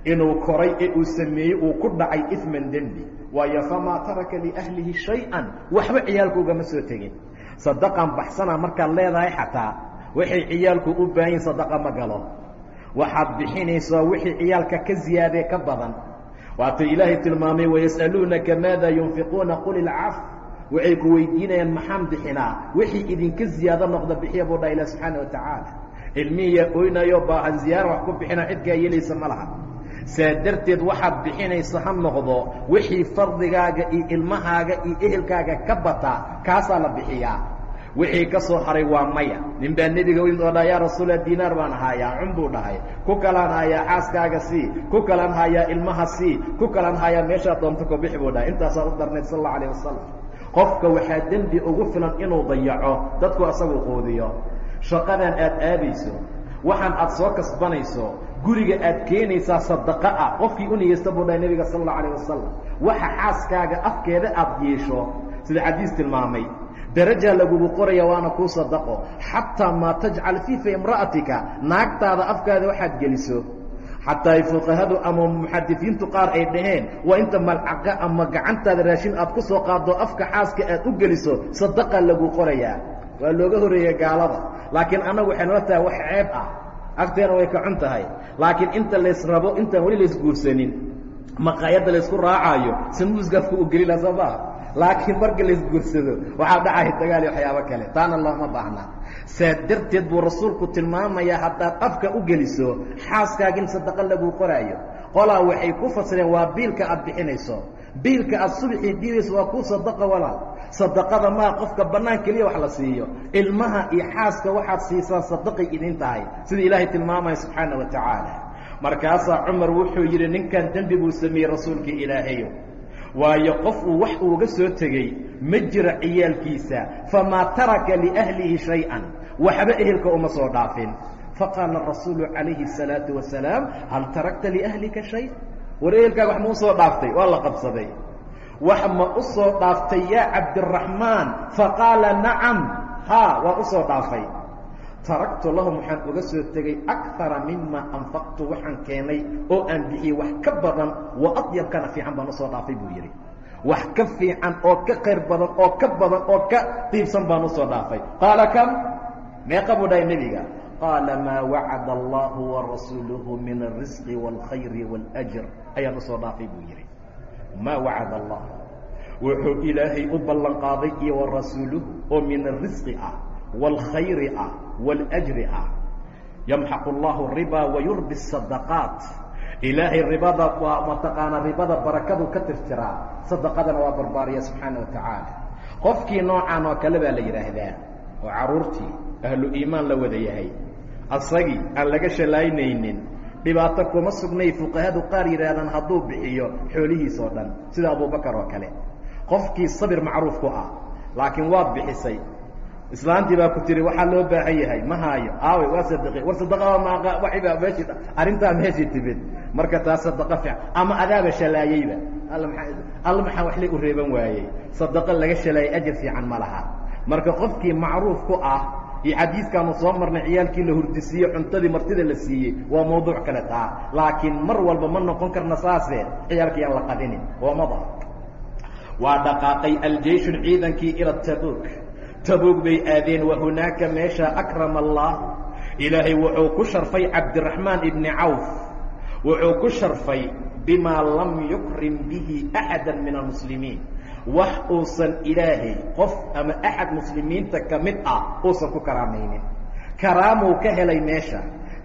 inuu koray ee uu sameeyey uu ku dhacay ifman dembi waayo famaa taraka liahlihi shay-an waxba ciyaalku soo tegin sadaqan baxsana markaad leedahay xataa waxay ciyaalku u baahan yihiin sadaqa ma galo waxaad bixinaysaa wixii ciyaalka ka ziyaadee ka badan waata ilaahay tilmaamay wayas'aluunaka maada yunfiquuna qul ilcaf. Waxay ku weydiinayaan maxaan bixinaa? Wixii idinka ziyaado noqda bixiya buu dhaha ilah subxaana wa tacaala ilmihiyaa oynayo baahan ziyaara wax ku bixina cidkaa yeelaysa ma laha. Saa darteed waxaad bixinaysa ha noqdo wixii fardigaaga iyo ilmahaaga iyo ehelkaaga ka bata kaasaa la bixiyaa wixii ka soo haray waa maya. Nin baa nebiga u oo dha yaa rasuula diinaar baan haayaa cun buu dhahay. Ku kalaan hayaa xaaskaaga sii. Ku kalaan hayaa ilmaha sii. Ku kalaan hayaa meeshaa doonto ku bixi buu dhahay. Intaasaa u darnayd sal alla alayh wasalam qofka waxaa dembi ugu filan inuu dayaco dadku asagu quudiyo. Shaqadan aad aadayso waxaan aad soo kasbanayso guriga aad keenaysaa sadaqa ah qofkii u niyeysta buu dhahay nebiga sal alla alayh wasalam waxa xaaskaaga afkeeda aad yeesho sida xadiis tilmaamay darajaa lagugu qoraya waana kuu sadaqo. Xataa maa tajcal fiifa imra'atika naagtaada afkaada waxaad geliso. Xataa ay fuqahadu ama muxadisiintu qaar ay dhaheen waa inta malcaqa ama gacantaada raashin aad ku soo qaaddo afka xaaska aad u geliso sadaqa lagu qorayaa waa looga horreeya gaalada. Laakiin annagu waxay nala tahay wax ceeb ah. Agteena way ka cun tahay. Laakiin inta lays rabo intaan weli laysguursanin maqaayadda laysku raacaayo samuuskaafku u gelila soo maa laakiin marka laysguursado waxaa dhacaya dagaal iyo waxyaabo kale. Taana looma baahna. Saa darteed buu rasuulku tilmaamayaa haddaad afka u geliso xaaskaaga in sadaqa laguu qoraayo. Qolaa waxay ku fasireen waa biilka aad bixinayso. Biilka aad subaxii dhiibayso waa kuu sadaqa walaal sadaqada maa qofka bannaan keliya wax la siiyo. Ilmaha iyo xaaska waxaad siisaan sadaqay idin tahay. Sida ilaahay tilmaamaya subxaana wa tacaala. Markaasaa cumar wuxuu yidhi ninkan dembi buu sameeyey rasuulkii ilaahayo waayo qof uu wax uuga soo tegey ma jiro ciyaalkiisa famaa taraka liahlihi shay-an. Waxba ehelka uma soo dhaafin. Faqaala rasuulu calayhi الsalaatu wasalaam hal tarakta liahlika shay? War ehelkaaga wax ma u soo dhaaftay waa la qabsaday. Wax ma u soo dhaaftay yaa cabdiraxmaan faqaala nacam. Haa waa u soo dhaafay taraktu lahum waxaan uga soo tegey akara mima anfaqtu waxaan keenay oo aan bixiyey wax ka badan wa adyabkana fiican baan u soo dhaafay buu yidhi. Wax ka fiican oo ka qayr badan oo ka badan oo ka qiibsan baan u soo dhaafay. Qaala kam? Meeqa buu dhahay nebiga. Qaala maa wacada allahu warasuuluhu min alrisqi wاlkhayri wاljr ayaan u soo dhaafay buu yidhi. Maa wacada allah wuxuu ilaahay u ballanqaaday iyo warasuuluhu oo min arisqi ah wاlkhayri ah wاljri ah yamxaqu اllahu ribaa wayurbi الsadaqaat ilaahay ribada waa mataqaanaa ribada barakadu ka tirtiraa sadaqadana waa barbaariya subxaana wa tacaala qofkii noocan oo kale baa la yidhaahdaa oo caruurtii ahlu iimaan la wada yahay asagii aan laga shalaynaynin dhibaato kuma sugnay fuqahadu qaar yidhaahdaan hadduu bixiyo xoolihiisoo dhan sida abubakar oo kale qofkii sabir macruuf ku ah laakiin waad bixisay islaantii baa ku tiri waxaa loo baahan yahay ma haayo. Aawe waa sadaqe war sadaqada maaqa waibaa meeshii arrintaa meeshii timid. Marka taas sadaqa fiican ama adaaba shalaayeyba alla maaa alla maxaa waxlay u reeban waayey? Sadaqo laga shalaayay ajar fiican ma laha. Marka qofkii macruuf ku ah iyo xadiiskaanu soo marnay ciyaalkii la hurdisiiye cuntadii martida la siiyey waa mawduuc kale taa. Laakiin mar walba ma noqon karna saase ciyaalkii aan la qadinin. Oomada waa dhaqaaqay aljeyshun ciidankii ila tabuuk tabuug bay aadeen wahunaaka meesha akrama allah. Ilaahay wuxuu ku sharfay cabdiraxmaan ibni cawf. Wuxuu ku sharfay bimaa lam yukrim bihi axada min almuslimiin. Wax uusan ilaahay qof ama axad muslimiinta ka mid ah uusan ku karaamaynin karaamuu ka helay meesha.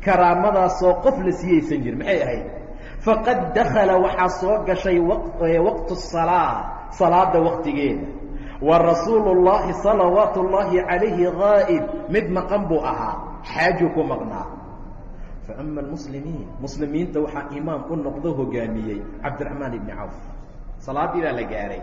Karaamadaasoo qof la siiyaysan jir maxay ahayd? Faqad dakala waxaa soo gashay waqtu salaa salaada waqtigeeda wa rasuulu اllahi salawaatu اllahi calayhi gaa'ib mid maqan buu ahaa. Xaajuu ku maqnaa. Faama almuslimiin. Muslimiinta waxaa imaam u noqdo hogaamiyey cabdiraxmaan ibni cawf. Salaaddii baa la gaaray.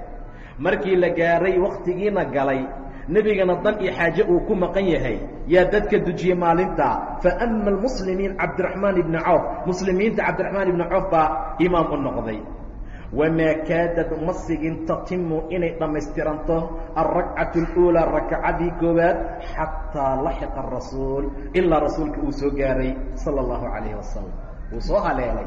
Markii la gaaray waktigiina galay. Nebigana dan iyo xaaje uu ku maqan yahay. Yaa dadka dujiyey maalintaa faama almuslimiin cabdiraxmaan ibni cawf. Muslimiinta cabdiraxmaan ibni cawf baa imaam u noqday wamaa kaadad ma sigin tatimu inay dhammaystiranto alrakcatu اluulaa rakcadii koowaad xataa laxiqa rasuul ilaa rasuulka uu soo gaaray sala اllahu calayhi wasalam wuu soo haleelay.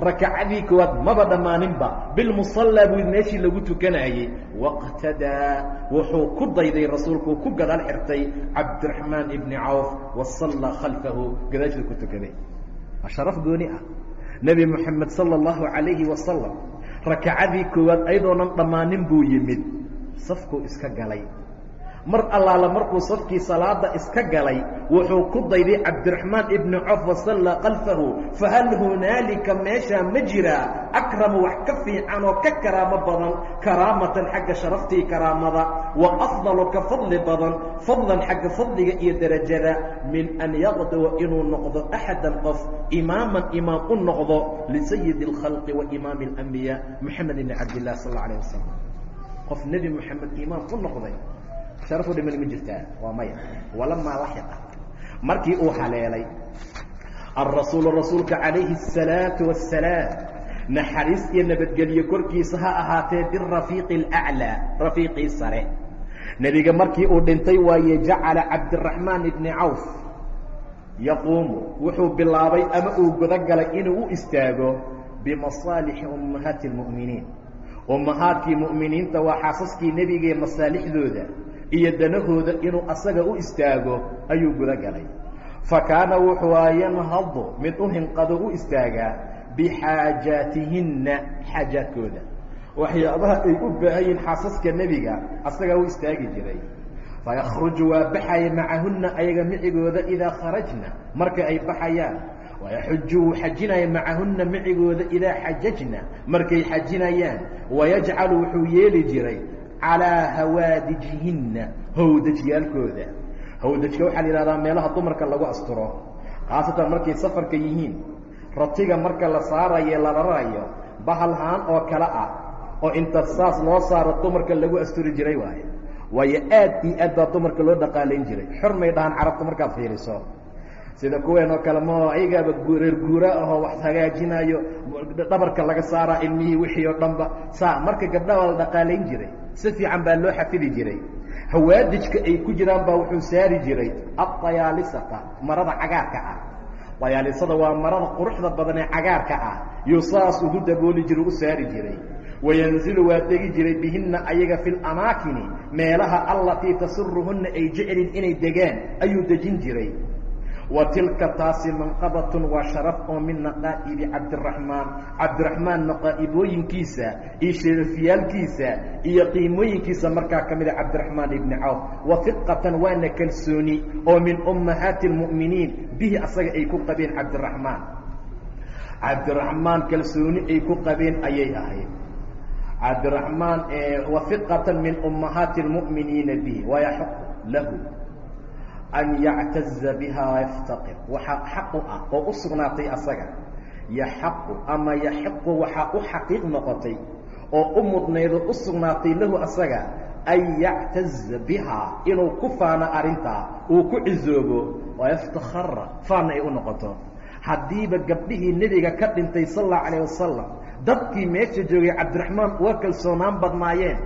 Rakacadii koowaad maba dhammaaninba bilmusallaa buu meeshii lagu tukanayey. Waqtadaa wuxuu ku dayday rasuulku ku gadaal xirtay cabdiraxmaan ibni cawf wasallaa khalfahu gadaashii ku tukaday waa sharaf gooni ah. Nebi moxamed sala allahu calayhi wasalam rakacadii koowaad ayadoonan dhammaanin buu yimid. Safkuu iska galay mar allaala markuu safkii salaada iska galay wuxuu ku dayday cabdiraxmaan ibni cof wasalla kalfahu fahal hunaalika meeshaa ma jiraa akrama wax ka fiican oo ka karaamo badan karaamatan xagga sharaftii karaamada wa afdalu ka fadli badan fadlan xagga fadliga iyo derajada min an yaqduwa inuu noqdo axadan qof imaaman imaam u noqdo lisayidi اlkhalqi wa imaami اlambiyaa moxamed ibni cabdilah sal اla alah wasalam qof nebi moxamed imaam u noqday sharafu dhiman ma jirtaa waa maya walamaa laxiqa markii uu haleelay alrasuulu rasuulka calayhi الsalaatu wassalaam naxariis iyo nabadgelyo korkiisa ha ahaatee birafiiqi اlأclىa rafiiqii sare nebiga markii uu dhintay waaye jacala cabdiraxmaan ibni cawf yaquumu wuxuu bilaabay ama uu gudogalay inuu u istaago bimasaalixi ummahaati اlmu'miniin ummahaadkii mu'miniinta waa xaasaskii nebigae masaalixdooda iyo danahooda inuu asaga u istaago ayuu guda galay fa kaana wuxuu a yanhadu mid u hinqado u istaagaa bixaajaatihinna xaajaadkooda. Waxyaabaha ay u baahan yihiin xaasaska nebiga asagaa u istaagi jiray. Fayakhruju waa baxaya macahunna ayaga micigooda idaa kharajna marka ay baxayaan. Wayaxuju wuu xajinaya macahunna micigooda idaa xajajna markay xajinayaan. Wayajcalu wuxuu yeeli jiray calaa hawaadijihinna howdajyaalkooda howdajka waxaa la yidhahdaa meelaha dumarka lagu asturo khaasatan markay safarka yihiin ratiga marka la saarayo la rarayo bahalhaan oo kale ah oo inta saas loo saaro dumarka lagu asturi jiray waaye waayo aad iyo aad baa dumarka loo dhaqaalayn jiray xor may dhahaan carabta markaad fiiriso sida kuween oo kale ma ayagaaba reer guura ahoo wax hagaajinayo dhabarka laga saaraa ilmihii wixii oo dhanba saa marka gabdhaha waa la dhaqaalayn jiray si fiican baa loo xafidi jiray. Hawaadijka ay ku jiraan baa wuxuu saari jiray adayaalisata marada cagaarka ah. Dayaalisada waa marada quruxda badan ee cagaarka ah yuu saas ugu dabooli jiray u saari jiray. Wayanzilu waa degi jiray bihinna ayaga fi lamaakini meelaha allatii tasuruhunna ay jecelin inay degaan ayuu dejin jiray wa tilka taasi manqabatun waa sharaf oo min naqaa'ibi cabdiraxmaan cabdiraxmaan naqaa'ibooyinkiisa iyo sharafyaalkiisa iyo qiimooyinkiisa markaa ka mida cabdiraxmaan ibni cawf. Wa fiqatan waana kalsooni oo min ummahaati اlmu'miniin bihi asaga ay ku qabeen cabdiraxmaan cabdiraxmaan kalsooni ay ku qabeen ayay ahayd. Cabdiraxmaan wa fiqatan min ummahaati اlmu'miniina bihi wayaxaqu lahu an yactaza biha wayaftaqir waxaa xaq u ah oo u sugnaatay asaga yaxaqu ama yaxiqu waxaa u xaqiiq noqotay oo u mudnaydo u sugnaatay lahu asaga an yactaza bihaa inuu ku faano arrintaa uu ku cizoobo wayaftakhara faana ay u noqoto haddiiba gabdhihii nebiga ka dhintay sal allahu calayh wasalam dadkii meesha joogay cabdiraxmaan uga kalsoonaan badnaayeen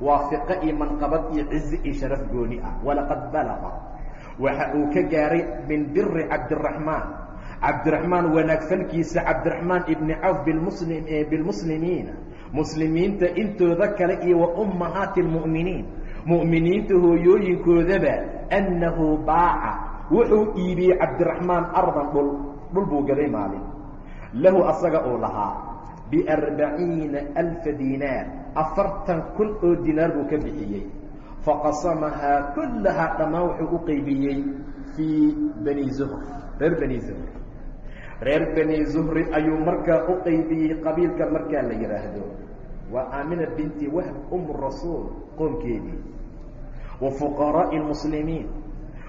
waa fiqo iyo manqabad iyo cizi iyo sharaf gooni ah walaqad balaqa waxa uu ka gaaray min biri cabdiraxmaan cabdiraxmaan wanaagfalkiisa cabdiraxmaan ibni bimuslim bilmuslimiina muslimiinta intooda kale iyo wa ummahaati اlmu'miniin mu'miniinta hooyooyinkoodaba annahu baaca. Wuxuu iibiyey cabdiraxmaan ardan dhul dhul buu gaday maalin. Lahu asaga uu lahaa biarbaciina alfa diinaar afartan kun oo dinaar buu ka bixiyey faqasamahaa kullahaa dhammaan wuxuu u qaybiyey fii bani zuhr reer bani zuhr. Reer bani zuhri ayuu markaa u qaybiyey qabiilka markaa la yidhaahdo waa aamina binti wahb um rasuul qoomkeedii. Wa fuqaraa'i lmuslimiin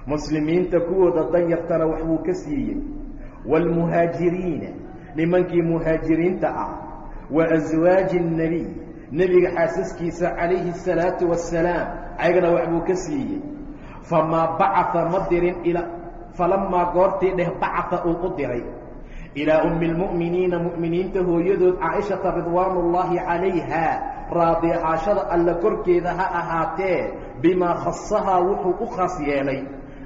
muslimiinta kuwooda danyartana wax buu ka siiyey. Waalmuhaajiriina nimankii muhaajiriinta ah. Wa aswaaji الnebiy nebiga xaasaskiisa calayhi الsalaatu wassalaam ayagana wax buu ka siiyey famaa bacaa ma dirin il falamaa goortii dheh bacaa uu u diray ilaa ummi اlmu'miniina mu'miniinta hooyadood caaishata ridwaan ullaahi calayha raadi ahaashada alla korkeeda ha ahaatee bimaa khasahaa wuxuu u khas yeelay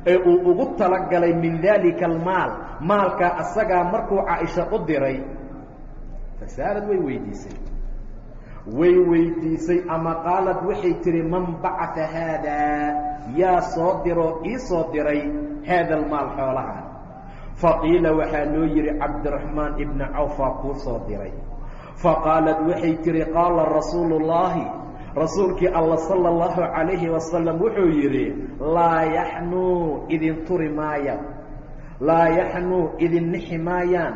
ee uu ugu talagalay min daalika almaal maalkaa asagaa markuu caaisha u diray fasaalad way weydiisay way weydiisay ama qaalad waxay tihi man bacata haadaa yaa soo diroo ii soo diray haada almaal xoolaha faqiila waxaa loo yidhi cabdiraxmaan ibna cawfaa kuu soo diray. Faqaalad waxay tihi qaala rasuulu llaahi rasuulkii alla sala allahu calayhi wasalam wuxuu yidhi laa yaxnuu idin turi maaya laa yaxnuu idin nixi maayaan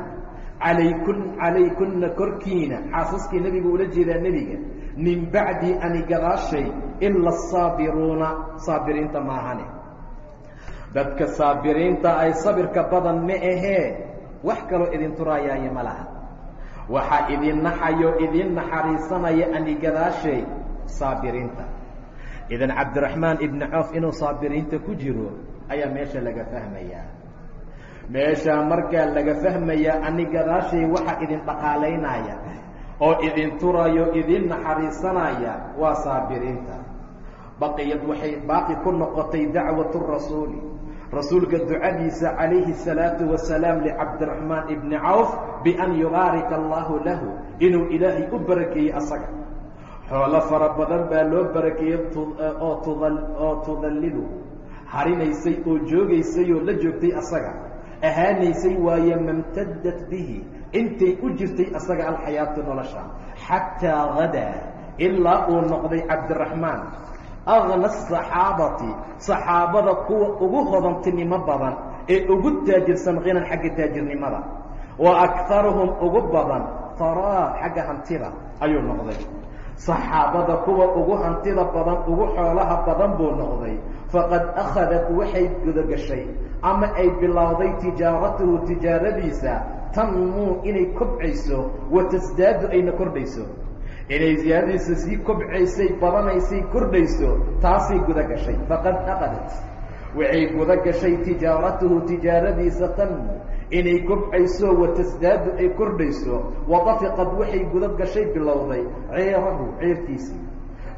calaykunna korkiina xaasaskii nebigu ula jeedaa nebiga min bacdi ani gadaashay ila asaabiruuna saabiriinta maahane dadka saabiriinta ay sabirka badan ma ahee wax kaloo idin turayaayo ma laha waxaa idin naxayo idin naxariisanaya ani gadaashay saabiriinta idan cabdiraxmaan ibni coof inuu saabiriinta ku jiro ayaa meesha laga fahmayaa meeshaa markaa laga fahmayaa ani gadaashay waxaa idin dhaqaalaynaya oo idin turayo idin naxariisanaya waa saabiriinta. Baqiyad waxay baaqi ku noqotay dacwatu rasuuli. Rasuulka ducadiisa calayhi الsalaatu wasalaam licabdiraxmaan ibni cawf bian yubaarika allahu lahu inuu ilaahay u barakeeyey asaga. Xoolo fara badan baa loo barakeeyey oo tudallidu harinaysay oo joogaysay oo la joogtay asaga ahaanaysay waaye mamtadat bihi intay u jirtay asaga alxayaatu nolosha. Xataa hadaa ilaa uu noqday cabdiraxmaan agna asaxaabati saxaabada kuwa ugu hodantinimo badan ee ugu taajirsan khinan xagga taajirnimada. Wa akaruhum ugu badan faraa xagga hantida ayuu noqday saxaabada kuwa ugu hantida badan ugu xoolaha badan buu noqday. Faqad akhadat waxay gudagashay ama ay bilowday tijaaratuhu tijaaradiisa tanmuu inay kobcayso wa tasdaadu ayna kordhayso. Inay ziyaadadiisa sii kobcaysay badanaysay kordhayso taasay guda gashay faqad aqadat waxay guda gashay tijaaratuhu tijaaradiisa tanmu inay kobcayso wa tasdaadu ay kordhayso wadafiqad waxay guda gashay bilowday ceerahu ceerkiisii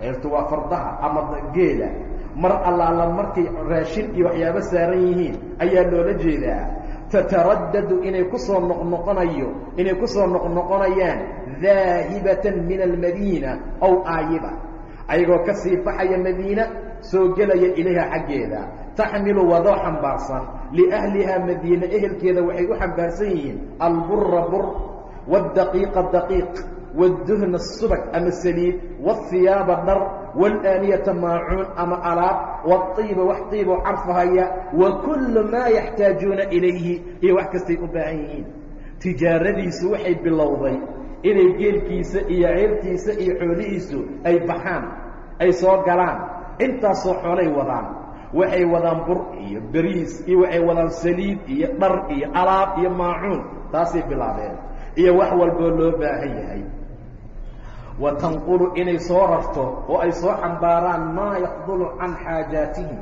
ceertu waa fardaha ama geela. Mar allaala markay raashin iyo waxyaabo saaran yihiin ayaa loola jeedaa. Tataraddadu inay ku soo noqnoqonayo inay ku soo noqnoqonayaan daahibatan min almadiina aw aayiba. Ayagoo ka sii baxaya madiina soo gelaya ilayha xaggeeda. Taxmilu wadoo xambaarsan liahlihaa madiina ehelkeeda waxay u xambaarsan yihiin albura bur wاdaqiiqa daqiiq wاduhna subag ama saliid wاhiyaaba dhar wاlaaniyata maacuun ama alaab wاiiba wax iiboo carfahaya wa kullu maa yaxtaajuuna ilayhi iyo wax kastay u baahan yihiin tijaaradiisu waxay bilowday inay geelkiisa iyo ceelkiisa iyo xoolihiisu ay baxaan ay soo galaan intaasoo xoolay wadaan waxay wadaan bur iyo beriis iyo waxay wadaan saliid iyo dhar iyo alaab iyo maacuun. Taasay bilaabeen. Iyo wax walboo loo baahan yahay. Wa tanqulu inay soo rarto oo ay soo xambaaraan maa yaqdulu can xaajaatihim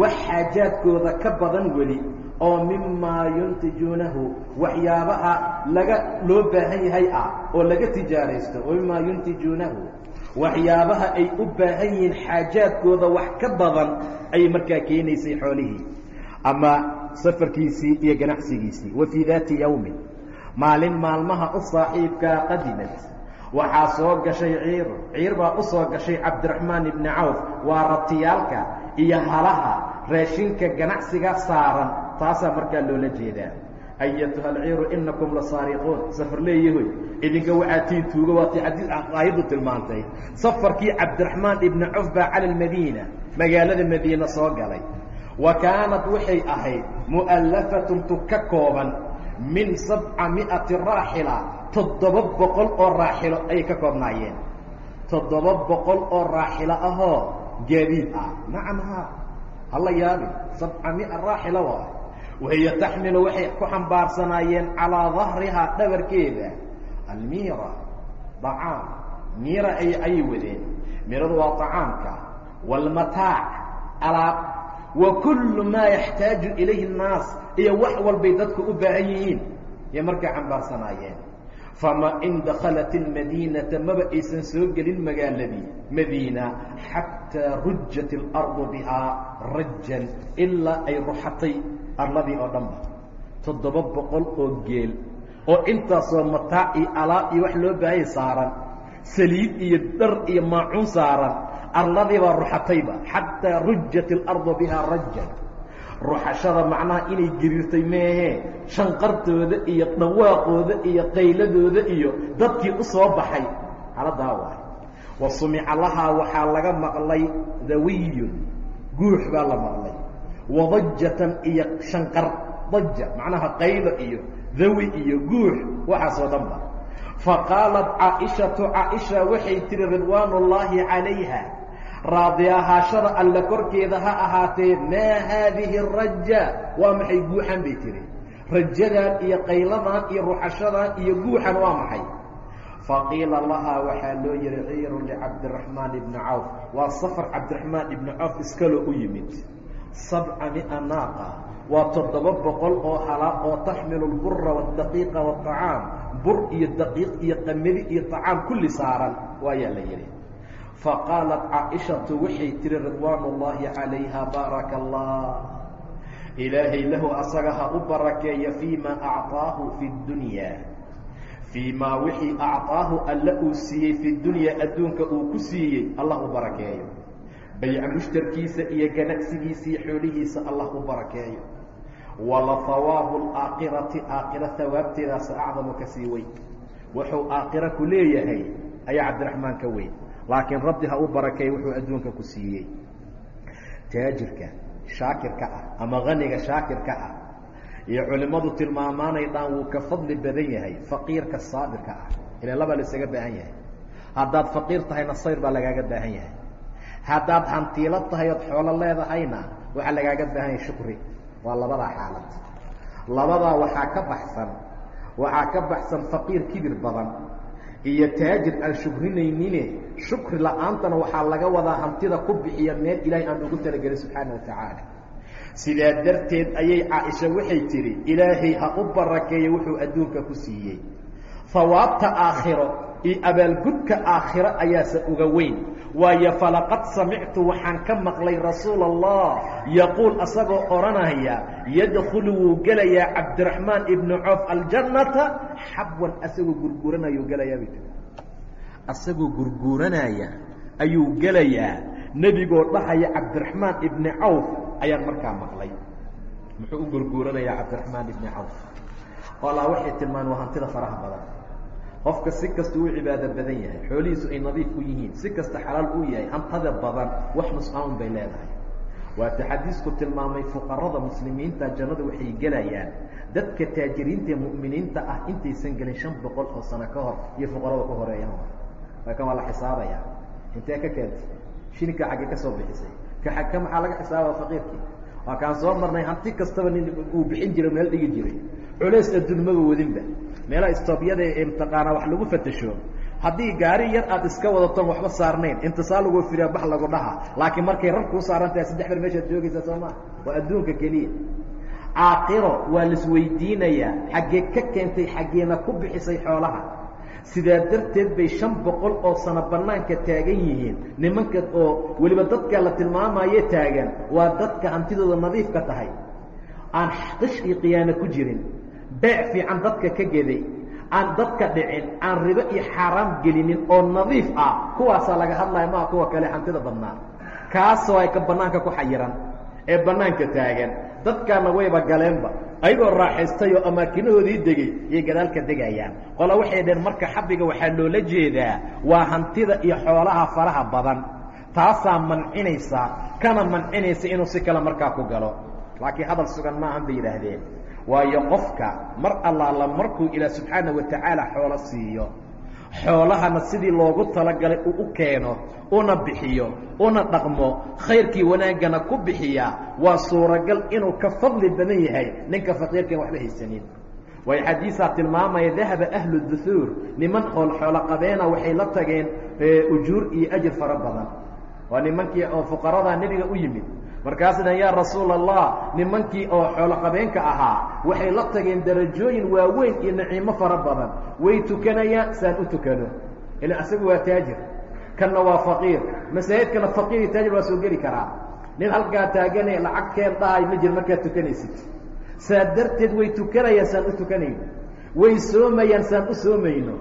wax xaajaadkooda ka badan weli oo mimaa yuntijuunahu waxyaabaha laga loo baahan yahay ah oo laga tijaaraysto oo mimaa yuntijuunahu waxyaabaha ay u baahan yihiin xaajaadkooda wax ka badan ayay markaa keenaysay xoolihii. Ama safarkiisii iyo ganacsigiisii. Wa fii daati yowmin maalin maalmaha u saaxiibkaa qadimad. Waxaa soo gashay ciir. Ciir baa u soo gashay cabdiraxmaan ibni cawf. Waa ratiyaalka iyo halaha raashinka ganacsiga saaran. Taasaa markaa loola jeedaa ayatuha alciiru inakum la saariquun safar leeyahoy idinka waxaa tiin tuuga waatay aayaddu tilmaantay safarkii cabdiraxmaan ibni cawf baa cala almadiina magaalada madiina soo galay wa kaanat waxay ahayd mu'allafatun tu ka kooban min sabca mi'ati raaxila toddoba boqol oo raaxilo ayay ka koobnaayeen toddoba boqol oo raaxilo ahoo gaadiid ah nacam haa hala yaabin sabca mia raaxilo waa wahiya taxmilu waxay ku xambaarsanaayeen calaa dahrihaa dhabarkeeda almiira dacaam miira ay ayay wadeen miiradu waa طacaamka wاlmataac alaab wa kullu maa yaxtaaju ilayhi الnaas iyo wax walbay dadku u baahan yihiin iyo markay xambaarsanaayeen fama in dakhalat اlmadiinata maba aysan soo gelin magaaladii madiina xataa rujat اlardu bihaa rajan ilaa ay ruxatay arladii oo dhanba toddoba boqol oo geel oo intaasoo mataac iyo alaab iyo wax loo baahaya saaran saliid iyo dhar iyo maacuun saaran arladii baa ruxatayba xataa rujat اlardu bihaa raja ruxashada macnaha inay giriirtay meehee shanqartooda iyo dhawaaqooda iyo qayladooda iyo dadkii u soo baxay. Xaladaa waay wa sumica lahaa waxaa laga maqlay dawiyun guux baa la maqlay. Wadajatan iyo shanqar daja macnaha qaylo iyo dawi iyo guux waxaasoo dhan ba. Faqaalat caaishatu caaisha waxay tihi ridwaan ullaahi calayha raadi ahaashada alle korkeeda ha ahaatee maa haadihi raja waa maxay guuxan bay tiri. Rajadan iyo qayladan iyo ruxashadan iyo guuxan waa maxay? Faqiila lahaa waxaa loo yihi ciirun licabdiraxmaan ibni cawf. Waa safar cabdiraxmaan ibni cawf iskaloo u yimid. Sabca mia naaqa waa toddoba boqol oo halaa oo taxmilu lbura wadaqiiqa watacaam bur iyo daqiiq iyo qamadi iyo tacaam kulli saaran waayaa la yidhi faqaalat caaishatu waxay tihi ridwaan ullaahi calayha baaraka allah ilaahay lahu asaga ha u barakeeya fii ma acطaahu fi اdunya fii maa wixii acطaahu alla uu siiyey fi dunyaa adduunka uu ku siiyey allah u barakeeyo bayca mushtarkiisa iyo ganacsigiisa iyo xoolihiisa allah u barakeeyo wala hawaabu alaakhirati aakhira hawaabteedaasa acdamu ka sii weyn wuxuu aakhira ku leeyahay ayaa cabdiraxmaan ka weyn laakiin rabbi ha u barakeeyo wuxuu adduunka ku siiyey. Taajirka shaakirka ah ama haniga shaakirka ah iyo culimmadu tilmaamaanay wuu ka fadli badan yahay faqiirka saabirka ah. Ila laba la isaga baahan yahay. Haddaad faqiir tahayna sayr baa lagaaga baahan yahay. Haddaad hantiilo tahay ood xoolo leedahayna waxaa lagaaga baahan yahay shukri. Waa labadaa xaalad. Labadaa waxaa ka baxsan waxaa ka baxsan faqiir kibir badan iyo taajir aan shukrinaynin shukri la'aantana waxaa laga wadaa hantida ku bixiya meel ilaahay aan ugu talagelin subxaana watacaala sidaa darteed ayay caaisha waxay tidhi ilaahay ha u barakeeya wuxuu adduunka ku siiyey. Hawaabta aakhiro iyo abaalgudka aakhiro ayaase uga weyn waayo falaqad samictu waxaan ka maqlay rasuula allah yaquul asagoo odhanaya yadkhulu wuu gelayaa cabdiraxmaan ibnu coof aljannata. Xabwan asagoo gurguuranayuu gelayaa bay tii asagoo gurguuranaya ayuu gelayaa. Nebigoo dhahaya cabdiraxmaan ibni cawf ayaan markaa maqlay. Muxuu u gurguuranayaa cabdiraxmaan ibni cawf? Olaa waxay tilmaan waa hantida faraha badan qofka si kasta uu cibaado badan yahay xoolihiisu ay nadiif u yihiin si kasta xalaal uu yahay hantada badan wax nus-aan bay leedahay. Waata xadiisku tilmaamay fuqarada muslimiinta jannada waxay gelayaan. Dadka taajiriinta mu'miniinta ah intaysan gelin shan boqol oo sano ka hor iyo fuqarada ku horeeyaan laakin waa la xisaabaya. Intee ka keentay? Shilinka xaggee ka soo bixisay. Ka ka maxaa laga xisaabaa faqiirkii? Waa kaan soo marnay hanti kastaba nin uu bixin jiray meel dhigi jiray. Culays adduunmaba wadinba meelaha istoobyada ee imtiqaana wax lagu fatasho haddii gaari yar aad iska wadaton waxba saarnayn intisaal lagu firiya bax lagu dhaha. Laakiin markay rar kuu saaran tahay saddex ber meeshaad joogaysaa soo maa waa adduunka keliya. Caaqiro waa laisweydiinayaa xaggee ka keentay xaggeena ku bixisay xoolaha. Sidaa darteed bay shan boqol oo sano bannaanka taagan yihiin. Nimanka oo weliba dadka la tilmaamayo taagan waa dadka hantidooda nadiif ka tahay. Aan qish iyo khiyaano ku jirin beec fiican dadka ka geday aan dadka dhicin aan ribo iyo xaaraam gelinin oo nadiif ah kuwaasaa laga hadlaya maa kuwa kale hantida badnaa kaasoo ay ka bannaanka ku xayiran ee bannaanka taagan dadkaana wayba galeenba ayagoo raaxaystay oo amaakinahoodii degey iyay gadaalka degayaan. Qola waxay dhaheen marka xabiga waxaa loola jeedaa waa hantida iyo xoolaha faraha badan. Taasaa mancinaysa kana mancinaysa inuu si kale markaa ku galo. Laakiin hadal sugan maahan bay yidhaahdeen waayo qofka mar allaala markuu ilaah subxaana wa tacaala xoolo siiyo xoolahana sidii loogu talagalay uu u keeno una bixiyo una dhaqmo khayrkii wanaaggana ku bixiya waa suuragal inuu ka fadli badan yahay ninka faqiirkan waxba haysanin. Waayo xadiisaa tilmaamaya dahaba ahlu duhuur niman hool xoolo qabeena waxay la tageen ujuur iyo ajir fara badan. Waa nimankii oo fuqaradaa nebiga u yimid markaasuu dhan yaa rasuula allah nimankii oo xoolo qabeenka ahaa waxay la tageen darajooyin waaweyn iyo naciimo fara badan. Way tukanayaan saan u tukano. Ila asagu waa taajir. Kanna waa faqiir. Masaajidkana faqiir iyo taajir waa soo geli karaa. Nin halkaa taagane lacag keen dhahay ma jir markaad tukanaysid. Saa darteed way tukanayaan saan u tukanayn. Way soomayaan saan u soomayno.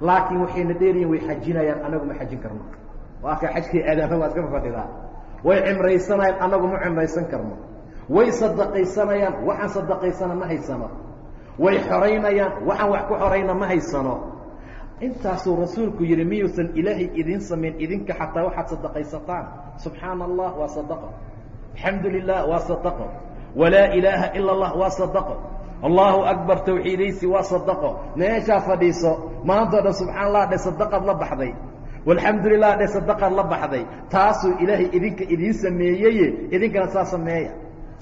Laakiin waxayna dheeriyiin way xajinayaan anagu ma xajin karno. Waa ka xajkii aadaama waad ka fadhidaa way cimraysanayaan anagu ma cimraysan karno. Way sadaqaysanayaan waxaan sadaqaysana ma haysano. Way xoraynayaan waxaan wax ku xorayna ma haysano. Intaasuu rasuulku yidhi miyuusan ilaahay idiin samayn idinka xataa waxaad sadaqaysataan. Subxaana allah waa sadaqo. Alxamdu lilah waa sadaqo. Walaa ilaaha ila allah waa sadaqo. Allahu akbar tawxiidaysi waa sadaqo. Meeshaa fadhiiso maantao dhan subxana allah dhe sadaqaad la baxday walxamdu lilah dhe sadaqaad la baxday taasuu ilaahay idinka idiin sameeyeye idinkana saa sameeya.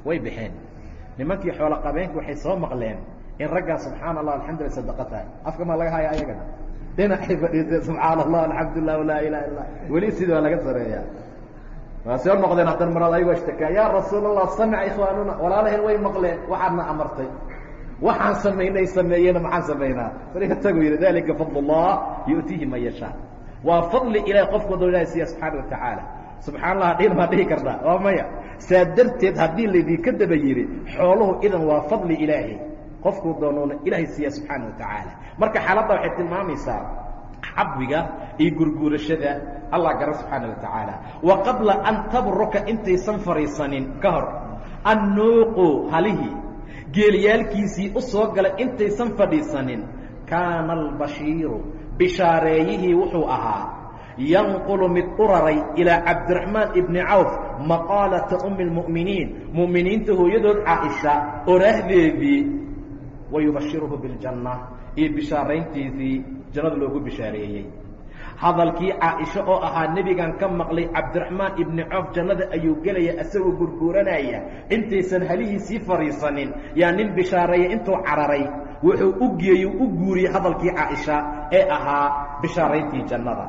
Way baxeen nimankii xoolo qabeenka waxay soo maqleen in raggaa subxaana allah alxamdulillah sadaqa tahay. Afka maa laga haya ayagana? Dhinacay fadhiiseen subxaana allah alxamdulilah walaa ilaha illa weli sidii waa laga sareeyaa. Waa soo noqdeen haddana marad ayagoo ishtakaa yaa rasuul allah samica ikhwaanuna. Walaalaheen way maqleen waxaadna amartay. Waxaan samaynay sameeyena maxaan samaynaa? Marka tagu yidhi dalika fadl اllah yu'tiihi man yashaa waa fadli ilahay qofku doo ilahay siiya subxaana watacaala subxana allah dhin maa dhihi kartaa waa maya. Saa darteed haddii laydinka daba yidhi xooluhu idan waa fadli ilaahay. Qofkuu doonuuna ilaahay siiya subxaana watacaala marka xaaladda waxay tilmaamaysaa xabwiga iyo gurguurashada allah gara subxaana watacaala wa qabla an tabruka intaysan fariisanin ka hor. Annuuqu halihii geelyaalkiisii u soo galay intaysan fadhiisanin. Kaana albashiiru bishaareeyihii wuxuu ahaa yanqulu mid u raray ilaa cabdiraxmaan ibni cawf maqaalata ummi اlmu'miniin mu'miniinta hooyadood caaisha oraahdeedii wayubashiruhu biاljanna iyo bishaarayntiisii jannada loogu bishaareeyey. Hadalkii caaisho oo ahaa nebigan ka maqlay cabdiraxmaan ibni coof jannada ayuu gelaya isagoo gurguuranaya intaysan halihiisii fadhiisanin yaa nin bishaareeya intuu cararay wuxuu u geeyey u guuriyey hadalkii caaisha ee ahaa bishaarayntii jannada.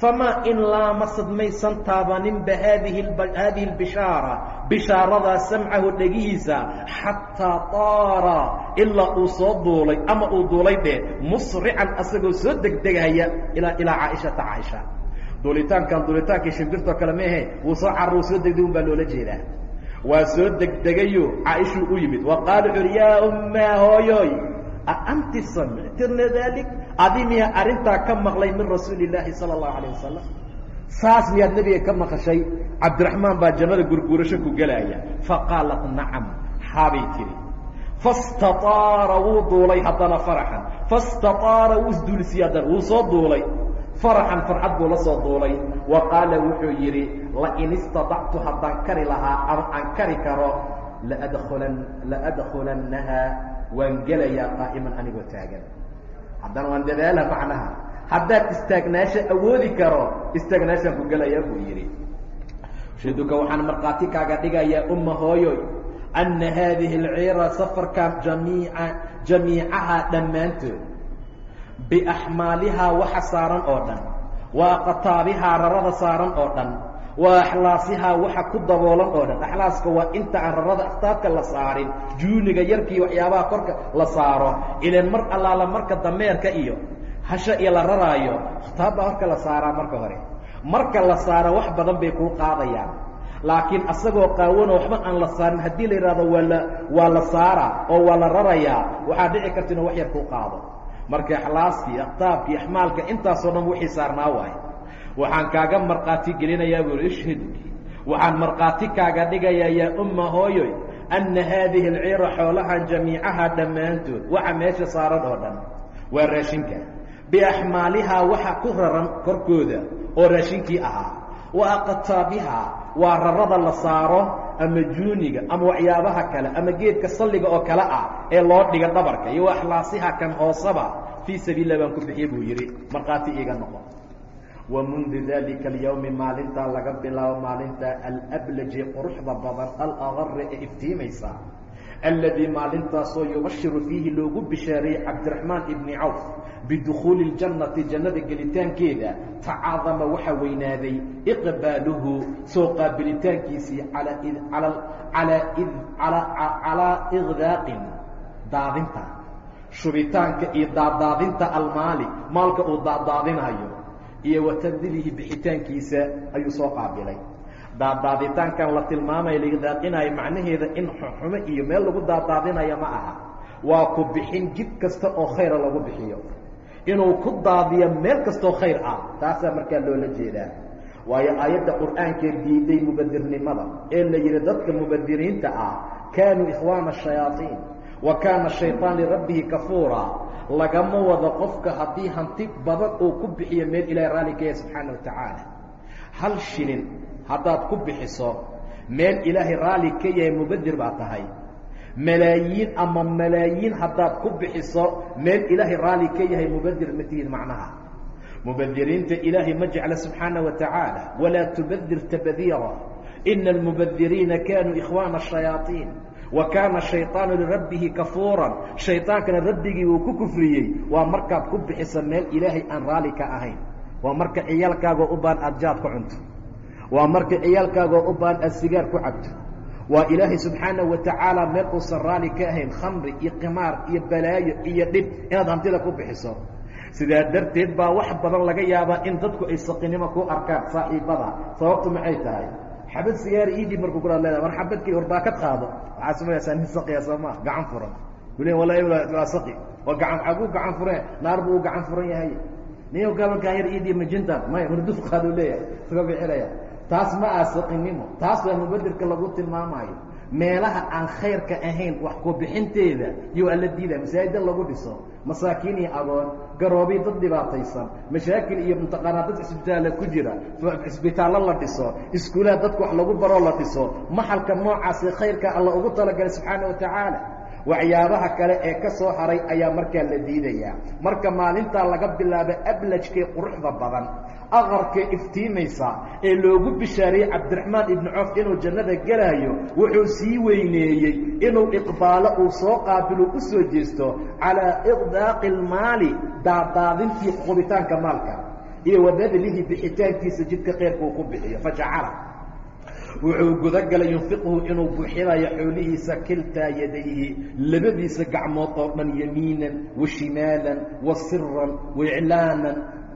Famaa in laamasad maysan taabaninba haadihi اlbishaara bishaaradaa samcahu dhegihiisa xataa taara ilaa uu soo duulay ama uu duulay dheh musrican asagoo soo degdegaya ilaa caaishata caaisha. Duulitaankan duulitaankii shimbirtoo kale meehe wuu soo carar uu soo degdeg un baa loola jeedaa. Waa soo degdegayo caaishuu u yimid wa qaala wuxu uhi yaa ummaa hooyoy a anti samictirna daalik adi miyaa arrintaa ka maqlay min rasuuli sala allahu alayh wasalam saas miyaad nebiga ka maqashay cabdiraxmaan baa jannada gurguurasho ku gelaya faqaalat nacam xaabay tiri fastaaara wuu duulay haddana faraxan fastaaara wuu isduulisiye haddana wuu soo duulay faraxan farxad buu la soo duulay wa qaala wuxuu yidhi lain istadactu haddaan kari lahaa ama aan kari karo laadkulan laadkulannaha waan gelayaa qaa'iman anigoo taagan. Haddana waan dadaala macnaha. Haddaad istaagnaasho awoodi karo istaagnaashaan ku gelayaa buu yidhi. Shiduka waxaan markhaati kaaga dhigayaa umma hooyoy anna haadihi alciira safarkan jamiica jamiicahaa dhammaantood. Biaxmaalihaa waxa saaran oo dhan wa aqtaabihaa rarada saaran oo dhan wa axlaasihaa waxa ku daboolan oo dhan. Axlaaska waa inta aan rarada akhtaabka la saarin. Juuniga yarkii waxyaabaha korka la saaro. Ilan mar allaala marka dameerka iyo hasha iyo la raraayo akhtaab baa horka la saaraa marka hore. Marka la saaro wax badan bay kuu qaadayaan. Laakiin asagoo qaawano waxba aan la saarin haddii la yidhahdo waa la waa la saaraa oo waa la rarayaa waxaa dhici karta inuu wax yar kuu qaado. Marka axlaaskii akhtaabkii axmaalka intaasoo dhan wixii saarnaa waayo waxaan kaaga markhaati gelinayaa buu ishhidki waxaan markhaati kaaga dhigayaa yaa umma hooyoy anna haadihi alciira xoolahan jamiicaha dhammaantood. Waxa meesha saaran oo dhan waa raashinka. Biaxmaalihaa waxa ku raran korkooda oo raashinkii ahaa. Wa aqtaabihaa waa rarada la saaro ama juuniga ama waxyaabaha kale ama geedka salliga oo kale ah ee loo dhiga dhabarka. Iyo axlaasiha kan hoosaba fii sabiillah baan ku bixiye buu yidhi. Markhaati iiga noqo wa mundu dalika alyawmi maalintaa laga bilaabo maalinta alablaji quruxda badan alaqari ee iftiimaysa. Alladii maalintaasoo yubashiru fiihi loogu bishaareeyey cabdiraxmaan ibni cawf bidukhuuli اljannati jannada gelitaankeeda tacaadama waxaa weynaaday iqbaaluhu soo qaabilitaankiisii calaa iqdaaqin daadinta. Shubitaanka iyo daaddaadinta almaali maalka uu daaddaadinayo iyo watadilihi bixitaankiisa ayuu soo qaabilay. Daaddaaditaankan la tilmaamaya laiqdaaqinayo macnaheeda in xumo iyo meel lagu daaddaadinayo ma aha. Waa ku bixin jid kasta oo khayra lagu bixiyo. Inuu ku daadiyo meel kastoo khayr ah taasaa markaa loola jeedaa. Waayo aayadda qur'aankee diiday mubadirnimada ee la yidhi dadka mubadiriinta ah kaanuu ikhwaana ashayaaطiin wa kaana shayطaan lirabbihi kafuura lagama wado qofka haddii hanti badan uu ku bixiyo meel ilahay raalli ka yahay subxaana wa tacaala. Hal shilin haddaad ku bixiso meel ilaahay raalli ka yahay mubadir baa tahay. Malaayiin ama malaayiin haddaad ku bixiso meel ilaahay raalli ka yahay mubadir ma tihid macnaha. Mubadiriinta ilaahay ma jecla subxaana wa tacaala. Walaa tubadir tabadiira ina almubadiriina kaanuu ikhwaana ashayaaطiin wa kaana shaytaanu lirabbihi kafuuran. Shaytaankana rabbigii wuu ku kufriyey. Waa markaad ku bixiso meel ilaahay aan raali ka ahayn. Waa marka ciyaalkaagoo u baan aad jaad ku cunto. Waa marka ciyaalkaagoo u baan aad sigaar ku cabto. Waa ilaahay subxaanah wa tacaala meel uusan raali ka ahayn khamri iyo qimaar iyo balaayo iyo dhib inaad hantida ku bixiso. Sidaa darteed baa wax badan laga yaabaa in dadku ay saqinimo ku arkaan saaxiibada sababtu maxay tahay xabad sigaari iidib markuu kulaad leedahay war xabadkii horbaakad qaado. Waxaa samayaysaa nin saqiya sooma gacan furan ule wallahi waa saqi oo gacan aguu gacan furee. Naar buu u gacan furan yahay. Niyo gabalkaan yar iidib majintan may hurduf qaaduu leeyahay iska bixinaya taas ma aha saqinimo taas waa mubadirka lagu tilmaamayo meelaha aan khayrka ahayn wax ku bixinteeda iyo alla diida masaajida lagu dhiso masaakiin iyo agoon garoobiy dad dhibaataysan mashaakil iyo mutaqaanaa dad isbitaalla ku jira isbitaallo la dhiso iskuulaha dadka wax lagu baroo la dhiso maxalka noocaasi khayrka alla ugu talagalay subxaana wa tacaala. Waxyaabaha kale ee ka soo haray ayaa markaa la diidayaa. Marka maalintaa laga bilaabo ablajkee quruxda badan aqarkee iftiimaysa ee loogu bishaariyey cabdiraxmaan ibnu coof inuu jannada gelaayo wuxuu sii weyneeyey inuu iqbaalo uu soo qaabilu u soo jeesto calaa iqdaaqi almaali daadaadintii qubitaanka maalka iyo wadadlihi bixitaankiisa jidka keyrka uu ku bixiyo. Fajacala wuxuu gudagalay yunfiqhu inuu buuxinayo xoolihiisa kiltaa yadayhi labadiisa gacmood oo dhan yamiinan wa shimaalan wa siran wa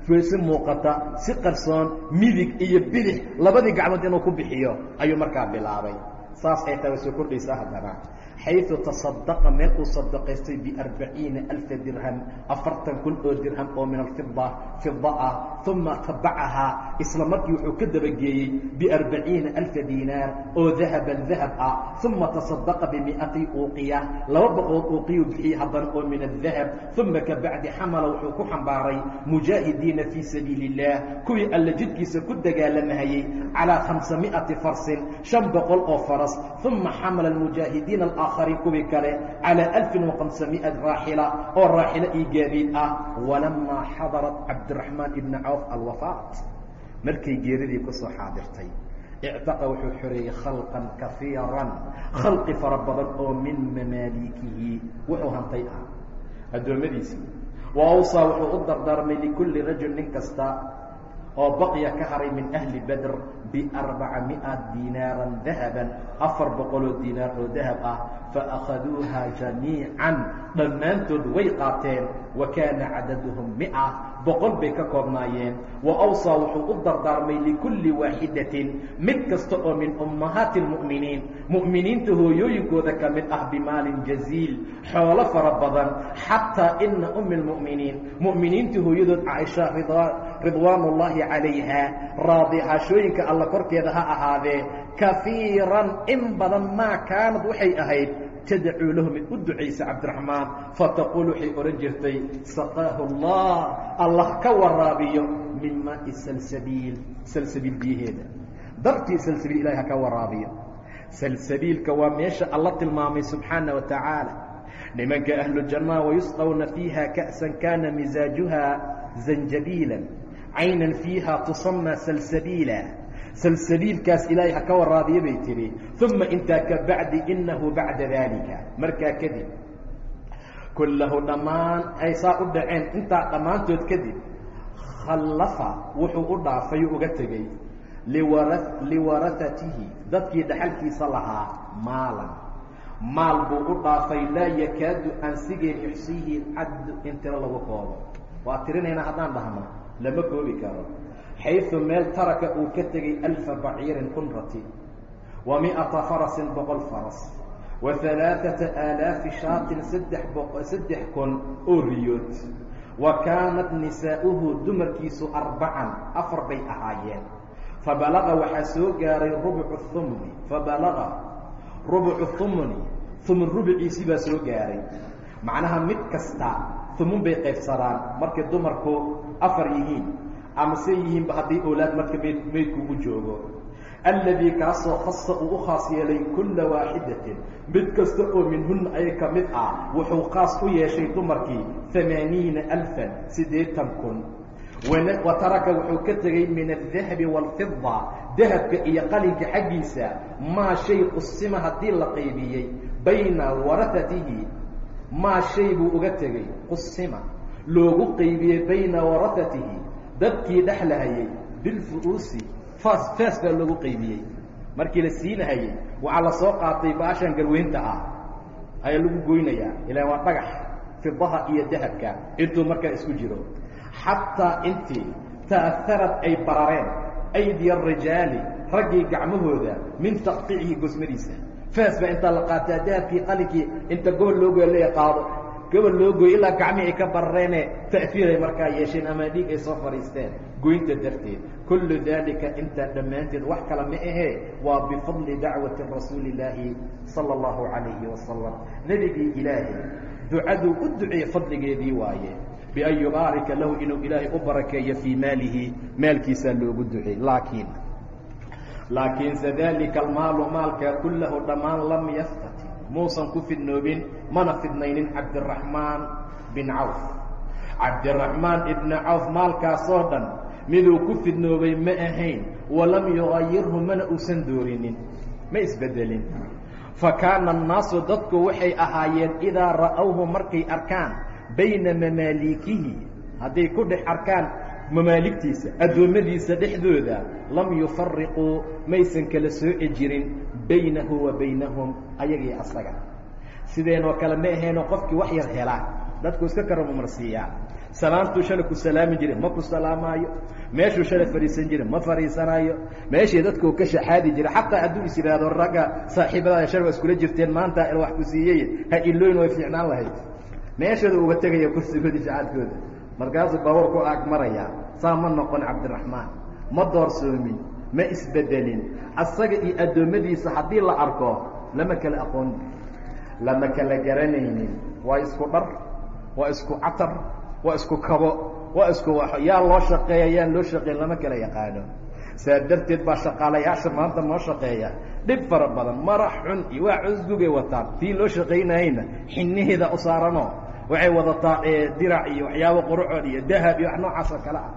iclaanan si muuqata si qarsoon midig iyo bidix labadii gacmood inuu ku bixiyo ayuu markaa bilaabay. Saas ay tahay soo kordhaysaa haddana xayu tasadqa meel uu sadaqaystay biarbaciina alfa dirham afartan kun oo dirham oo min alfida fida ah uma tabacahaa isla markii wuxuu ka dabageeyey biarbaciina alfa diinaar oo dahaban dahab ah uma tasadaqa bimiati uuqiya laba boqood uuqiyu bixiyey haddana oo min adahab uma kabacdi xamala wuxuu ku xambaaray mujaahidiina fii sabiili illah kuwii alla jidkiisa ku dagaalamahayey calaa khamsamiati farsin shan boqol oo faras uma xamala mujaahidiina aakharin kuwii kale calىa alfin وahamsamiئa raaxila oo raaxilo io gaadiid ah walamaa xadarat cabdiraxmaan ibna cawf alwafaat markay geeridii ku soo xaadirtay ictaqa wuxuu xoreeyey khalqan kafiiran khalqi fara badan oo min mamaaliikihi wuxuu hantay ah addoommadiisii wa awsaa wuxuu u dardaarmay likulli rajul nin kasta oo baqya ka haray min ahli bedr biarbaca mi'a diinaaran dahaban afar boqoloo diinaar oo dahab ah faakhaduuha jamiican dhammaantood way qaateen wa kaana cadaduhum mi'a boqol bay ka koobnaayeen wa awsaa wuxuu u dardaarmay likulli waaxidatin mid kasta oo min ummahaati اlmu'miniin mu'miniinta hooyooyinkooda ka mid ah bimaalin jaziil xoolo fara badan xataa ina umi اlmu'miniin mu'miniinta hooyadood caaisha ridwaan ullaahi calayha raadihashooyinka alla korkeeda ha ahaadee kafiiran in badan maa kaanad waxay ahayd tadacuu lahu mid u ducaysa cabdiraxmaan. Fataquul waxay odhan jirtay saqaahu allah allah ka waraabiyo min maai salsabiil salsabiil biyaheeda. Dartii salsabiil ilahay ha ka waraabiyo. Salsabiilka waa meesha alla tilmaamay subxaana wa tacaala. Nimanka ahlu jannaha wayusqawna fiiha ka'san kana misaajuha zanjabiila caynan fiiha tusamaa salsabiila salsabiilkaas ilaahay ha ka waraabiyo bay tihi uma intaa ka bacdi inahu bacda dalika markaa kadib kullahu dhammaan ay saa u dhaceen. Intaa dhammaantood kadib khallafa wuxuu u dhaafay uga tegey. Liwara liwarahatihi dadkii dhaxalkiisa lahaa maalan. Maal buu u dhaafay laa yakaadu aan sigeen yuxsiihi caddu in tiro lagu koobo. Waa tirinayna haddaan dhahno lama koobi karo xayثu meel taraka uu ka tegey alfa baciirin kun rati wa miata farasin boqol faras wa halaaثata aalaafi shaatin saddex kun oo riyood wa kaanat nisaa'uhu dumarkiisu arbacan afar bay ahaayeen fabalaqa waxaa soo gaaray rubcu humni fabalaqa rubcu humni humun rubciisii baa soo gaaray macnaha mid kasta humun bay qaybsadaan markay dumarku afar yihiin ama se yihiinba haddii owlaad marka mayd u joogo. Alladii kaasoo khasa uu u khaas yeelay kulla waaxidatin mid kasta oo minhunna ay ka mid ah wuxuu khaas u yeeshay dumarkii amaaniina alfan siddeetan kun. Wa taraka wuxuu ka tegey min aldahabi waalfida dahabka iyo qalinka xaggiisa maa shay qusima haddii la qaybiyey bayna warahatihi maa shay buu uga tegey qusima loogu qaybiyey bayna warahatihi dadkii dhexlahayay bilfu'uusi faas faas baa loogu qaybiyey. Markii la siinahayey waxaa la soo qaatay baashan garweynta ah. Ayaa lagu goynayaa. Ilaan waa dhagax fidaha iyo dahabka intuu markaa isku jiro. Xataa intii ta'aharad ay barareen aydiya arijaali raggii gacmahooda min taqqiicihi gosmadiisa. Faas baa intaa la qaataa dahabkii qalinkii inta gobol loo goya leeya qaado gobol loo gooy ilaa gacmihii ay ka barareene ta'fiiray markaa yeesheen ama dhiig ay soo fadhiisteen. Goynta darteed kullu daalika intaa dhammaanteed wax kale ma ahee waa bifadli dacwati rasuuli illaahi sala allahu calayhi wasalam nebigii ilaahay ducaduu u duceeye fadligeedii waaye bian yubaarika lahu inuu ilaahay u barakeeyo fii maalihi maalkiisaa loogu duceey laakiin laakiinse daalika almaalu maalka kullahu dhammaan lam yastatim muusan ku fidnoobin mana fidnaynin cabdiraxmaan bin cawf. Cabdiraxmaan ibna cawf maalkaasoo dhan miduu ku fidnoobay ma ahayn walam yugayirhu mana uusan doorinin ma isbedelin. Fa kaana annaasu dadku waxay ahaayeen idaa ra'awhu markay arkaan bayna mamaaliikihi hadday ku dhex arkaan mamaaligtiisa addoommadiisa dhexdooda lam yufariquu maysan kala sooci jirin baynahu wa baynahum ayagii asaga. Sideenoo kale ma ahayno qofkii wax yar helaa dadku iska karamumarsiiyaa salaantuu shalay ku salaami jire ma ku salaamaayo. Meeshuu shalay fadhiisan jire ma fadhiisanaayo. Meeshii dadku ka shaxaadi jira xataa hadduu is yidhaahdo ragga saaxiibadaada shalay waa iskula jirteen maanta wax ku siiyey. Ha ilooyin way fiicnaan lahayd. Meeshooda uga tegaya kursigoodii shacaadkooda markaasuu baabuur ku aag marayaa saa ma noqon cabdiraxmaan. Ma doorsoomin ma isbedelin. Asaga iyo addoommadiisa haddii la arko lama kala aqoon lama kala garanaynin. Waa isku dhar waa isku catar waa isku kabo waa isku yaa loo shaqeeya yaan loo shaqeyn lama kala yaqaano. Saa darteed baa shaqaalayaasha maanta noo shaqeeya. Dhib fara badan marax xun iyo waa cusgugay wataan. Tii loo shaqaynayeyna xiniheeda u saaranoo waxay wadataa dirac iyo waxyaabo qurucood iyo dahab iyo wax noocaas oo kale ah.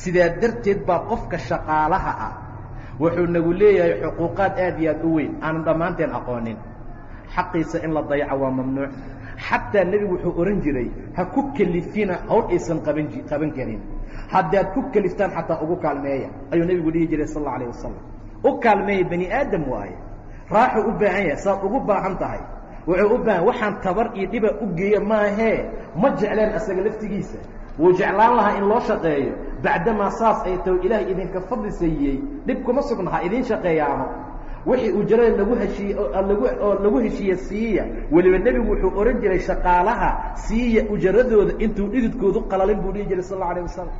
Sidaa darteed baa qofka shaqaalaha ah wuxuu nagu leeyahay xuquuqaad aad iyo aad u weyn. Aanan dhammaanteen aqoonin. Xaqiisa in la dayaco waa mamnuuc. Xataa nebigu wuxuu ohan jiray ha ku kelifina hawl aysan qaban qaban karin. Haddaad ku keliftaan xataa ugu kaalmeeya ayuu nebigu dhihi jiray sal alla alayh wasalam u kaalmeeya bani aadam waaye. Raaxuu u baahan yahay saad ugu baahan tahay. Wuxuu u baahan waxaan tabar iyo dhiba u geeya maahee ma jecleen asaga laftigiisa. Wuu jeclaan lahaa in loo shaqeeyo bacdamaa saas ay taho ilaahay idinka fadli siiyey dhib kuma sugna ha idiin shaqeeyaano wixii ujarada lagu heshiiye lagu oo heshiiye siiya weliba nebigu wuxuu ohan jiray shaqaalaha siiya ujaradooda intuu dhididkoodu qalalin buu dhihi jiray sal alla alayh wasalam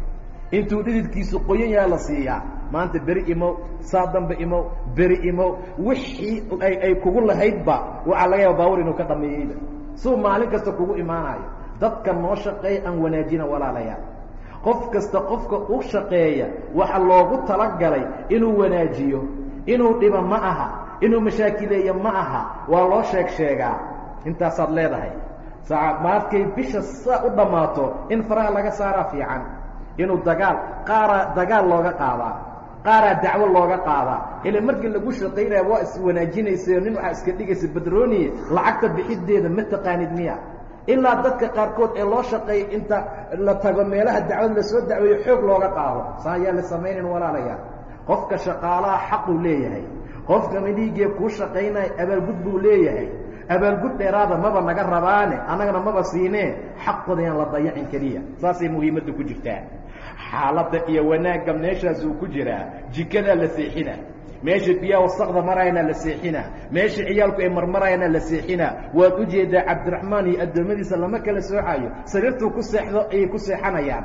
intuu dhididkiisu qoyan yaha la siiyaa maanta beri imow saa dambe imow beri imow wixii ay ay kugu lahaydba waxaa laga yaaba baawur inuu ka dhameeyeyba suu maalin kasta kugu imaanayo dadka noo shaqeeya aan wanaajina walaalayaal qof kasta qofka u shaqeeya waxa loogu talagalay inuu wanaajiyo inuu dhibo ma aha inuu mashaakileeyo ma aha waa loo sheeg sheegaa. Intaasaad leedahay saa markay bisha saa u dhammaato in faraha laga saaraa fiican inuu dagaal qaaraa dagaal looga qaadaa qaaraa dacwo looga qaadaa. Ila markii lagu shaqaynaya waa iswanaajinaysayo nin waxaa iska dhigaysa badrooniye lacagta bixideeda ma taqaanid miya ilaa dadka qaarkood ee loo shaqeeya inta la tago meelaha dacwada la soo dacweeyo xoog looga qaado. Saa ayaa la samaynayn walaalayaa. Qofka shaqaalaha xaquu leeyahay. Qofka midhiigee kuu shaqaynaya abaalgud buu leeyahay. Abaalgud dheeraada maba naga rabaane annagana maba siinee xaqooda yaan la dayacin keliya saasay muhiimadda ku jirtaa. Xaaladda iyo wanaagga meeshaasuu ku jiraa. Jikadaa la seexina meesha biyaha wasaqda maraayana la seexina. Meesha ciyaalku ay marmaraayana la seexina. Waad u jeedaa cabdiraxmaan iyo addoommadiisa lama kala soocayo sariirtuu ku seexdo ayay ku seexanayaan.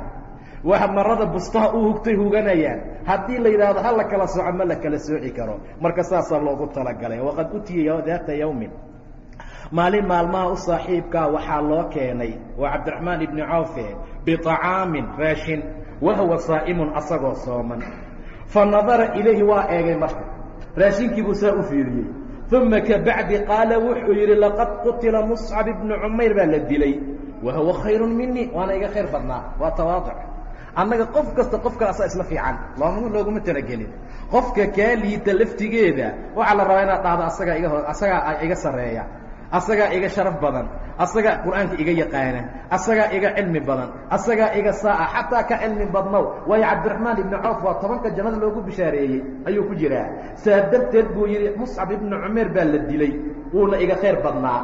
Waa marada bustaha u hugtay huganayaan. Haddii la yidhaahdo ha la kala sooco ma la kala sooci karo. Marka saasaa loogu talagalay. Waqad utiya daata yawmin. Maalin maalmaha u saaxiibkaa waxaa loo keenay waa cabdiraxmaan ibni cawfe biطacaamin raashin wahuwa saa'imun asagoo sooman fa nadara ilayhi waa eegay marka. Raashinkii buu saa u fiiriyey. Uma kabacdi qaala wuxuu yidhi laqad qutila muscab ibnu cumayr baa la dilay. Wa huwa khayru minii waana iga khayr badnaa. Waa tawaaduc annaga qof kasta qof kale asaa isla fiican. Loom looguma talagelin. Qofka kaa liita laftigeeda waxaa la rabaa inaad dhahdo asagaa iga ho asagaa iga sarreeya asagaa iga sharaf badan. Asagaa qur'aanka iga yaqaana. Asagaa iga cilmi badan. Asagaa iga saa'a xataa ka cilmi badnow waayo cabdiraxmaan ibni cawf waa tobanka jannada loogu bishaareeyey. Ayuu ku jiraa saa darteed buu yidhi muscab ibnu cumeer baa la dilay. Wuuna iga khayr badnaa.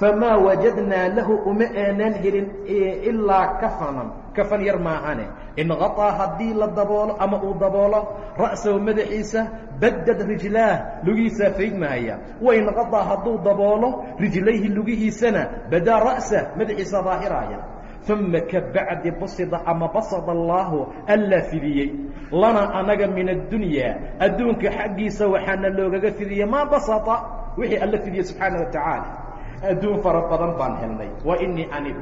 Famaa wajadnaa lahu uma aanaan helin ilaa kafanan kafan. Yar maahane inqaطaa haddii la daboolo ama uu daboolo ra'sahu madaxiisa baddad rijlaah lugihiisaa faydmahaya wainqaطaa hadduu daboolo rijlayhi lugihiisana badaa ra'sah madaxiisa daahiraaya uma kabacdi busida ama basada allaahu allaa fidiyey. Lana anaga min addunyaa adduunka xaggiisa waxaana loogaga fidiyey maa basata wixii alla fidiyey subxaana wa tacaala. Adduun fara badan baan helnay. Wa inii anigu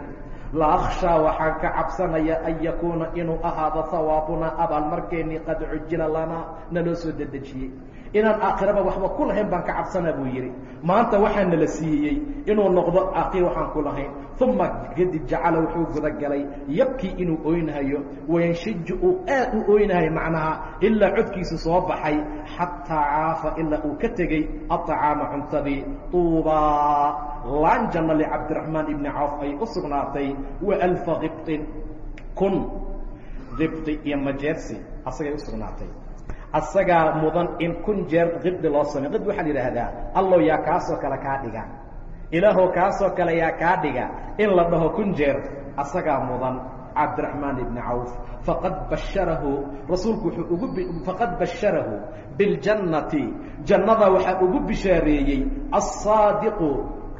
la akhshaa waxaan ka cabsanaya an yakuuna inuu ahaado hawaabunaa abaalmarkeennii qad cujila lanaa naloo soo dedejiyey inaan aakhiraba waxba ku lahayn baan ka cabsanaa buu yidhi. Maanta waxaa nala siiyey inuu noqdo aakhir waxaan ku lahayn. Uma kadib jacala wuxuu gudagalay yabkii inuu oynahayo wayanshiju uu aad u oynahayo macnaha ilaa codkiisu soo baxay xataa caafa ilaa uu ka tegey aطacaama cuntadii. Tuubaa laan janna licabdiraxmaan ibni cawf ay u sugnaatay wa alfa kibطin kun kibdi iyo majeersi asagay u sugnaatay asagaa mudan in kun jeer kibdi loo samey qibdi waxaa la yidhaahdaa allow yaa kaasoo kale kaa dhiga. Ilaahow kaasoo kale yaa kaa dhiga. In la dhaho kun jeer asagaa mudan cabdiraxmaan ibni cawf faqad basharahu rasuulku wuxuu ugu faqad basharahu biاljannati jannada waxaa ugu bishaareeyey aلsaadiqu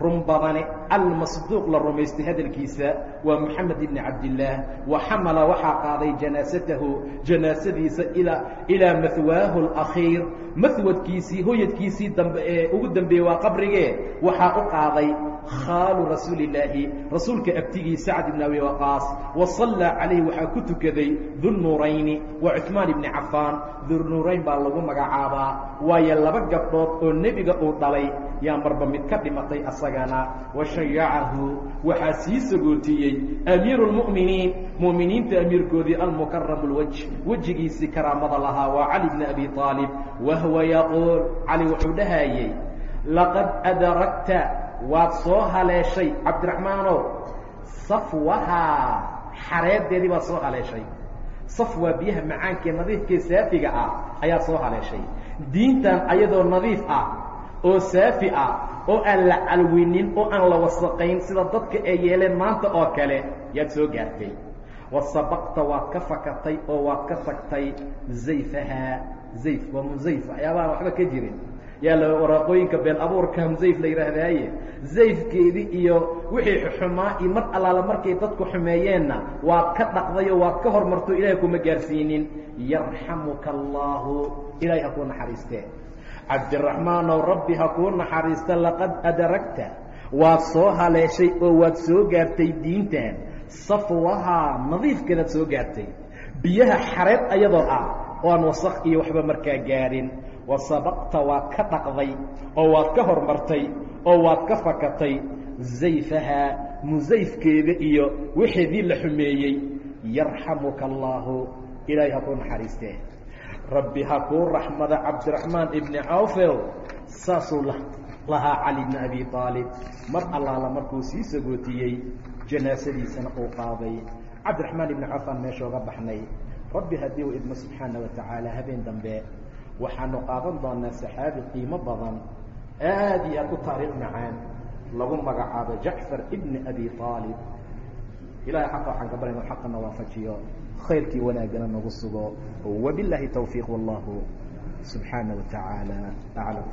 run badane almasduuq la rumaystay hadalkiisa waa moxamed ibni cabdillaah wa xamala waxaa qaaday janaasatahu janaasadiisa ilaa mahwaahu اlakhiir mahwadkiisii hoyadkiisii dambe ee ugu dambeeyey waa qabrigee waxaa u qaaday khaalu rasuuli rasuulka abtigii sacd ibn abi waqaas. Wa sallaa calayhi waxaa ku tukaday dunnuurayni wa cuثmaan ibni cafaan dunnuurayn baa lagu magacaabaa. Waayo laba gabdhood oo nebiga uu dhalay yaa marba mid ka dhimatay asagana shayacahu waxaa sii sagootiyey amiiru اlmu'miniin mu'miniinta amiirkoodii almukaramu اlwaj wejigiisii karaamada lahaa waa cali bni abi aalib wahwa yaquul cali wuxuu dhahayey laqad adaragta waad soo haleeshay cabdiraxmaanow safwahaa xareedeedii baad soo haleeshay saf waa biyaha macaankee nadiifkee saafiga ah ayaa soo haleeshay diintan ayadoo nadiif ah oo saafi ah oo aan la calwinin oo aan la wasaqayn sida dadka ay yeeleen maanta oo kale yaad soo gaartay. Wasabaqta waad ka fakatay oo waad ka tagtay zayfahaa zayf waa musayf waxyaabahaan waxba ka jirin. Yaa la waraaqooyinka been abuurka zayf la yidhaahdaaye zayfkeedii iyo wixii xumaa iyo mar allaala markay dadku xumeeyeenna waad ka dhaqdayoo waad ka hormarto ilaahay kuma gaarsiinin. Yarxamuka allaahu. Ilaahay ha kuu naxariistee cabdiraxmaanow rabbi ha kuu naxariista laqad adaragta. Waad soo haleeshay oo waad soo gaartay diintan. Safwahaa nadiifkeedaad soo gaartay. Biyaha xareed ayadoo ah oo aan wasaq iyo waxba markaa gaarin. Wasabaqta waad ka dhaqday oo waad ka hormartay oo waad ka fakatay. Zayfahaa musayfkeeda iyo wixeedii la xumeeyey. Yarxamuka allaahu. Ilaahay ha kuu naxariistee rabbi ha kuu raxmada cabdiraxmaan ibni cawfel saasuu lahaa cali bni abi aalib mar allaala markuu sii sagootiyey janaasadiisana uu qaaday. Cabdiraxmaan ibni cawf aan meesha oga baxnay. Rabbi haddii uu idmo subxaana wa habeen dambe waxaanu qaadan doonaa saxaabi qiimo badan. Aad iyo aad u taariikh macaan lagu magacaabo jacfar ibni abi aalib ilahay xaqa waxaan ka baryna xaqana waafajiyo khayrkii wanaagana nagu sugo wabilaahi towfiiq wallahu subxaana wa tacaala aclam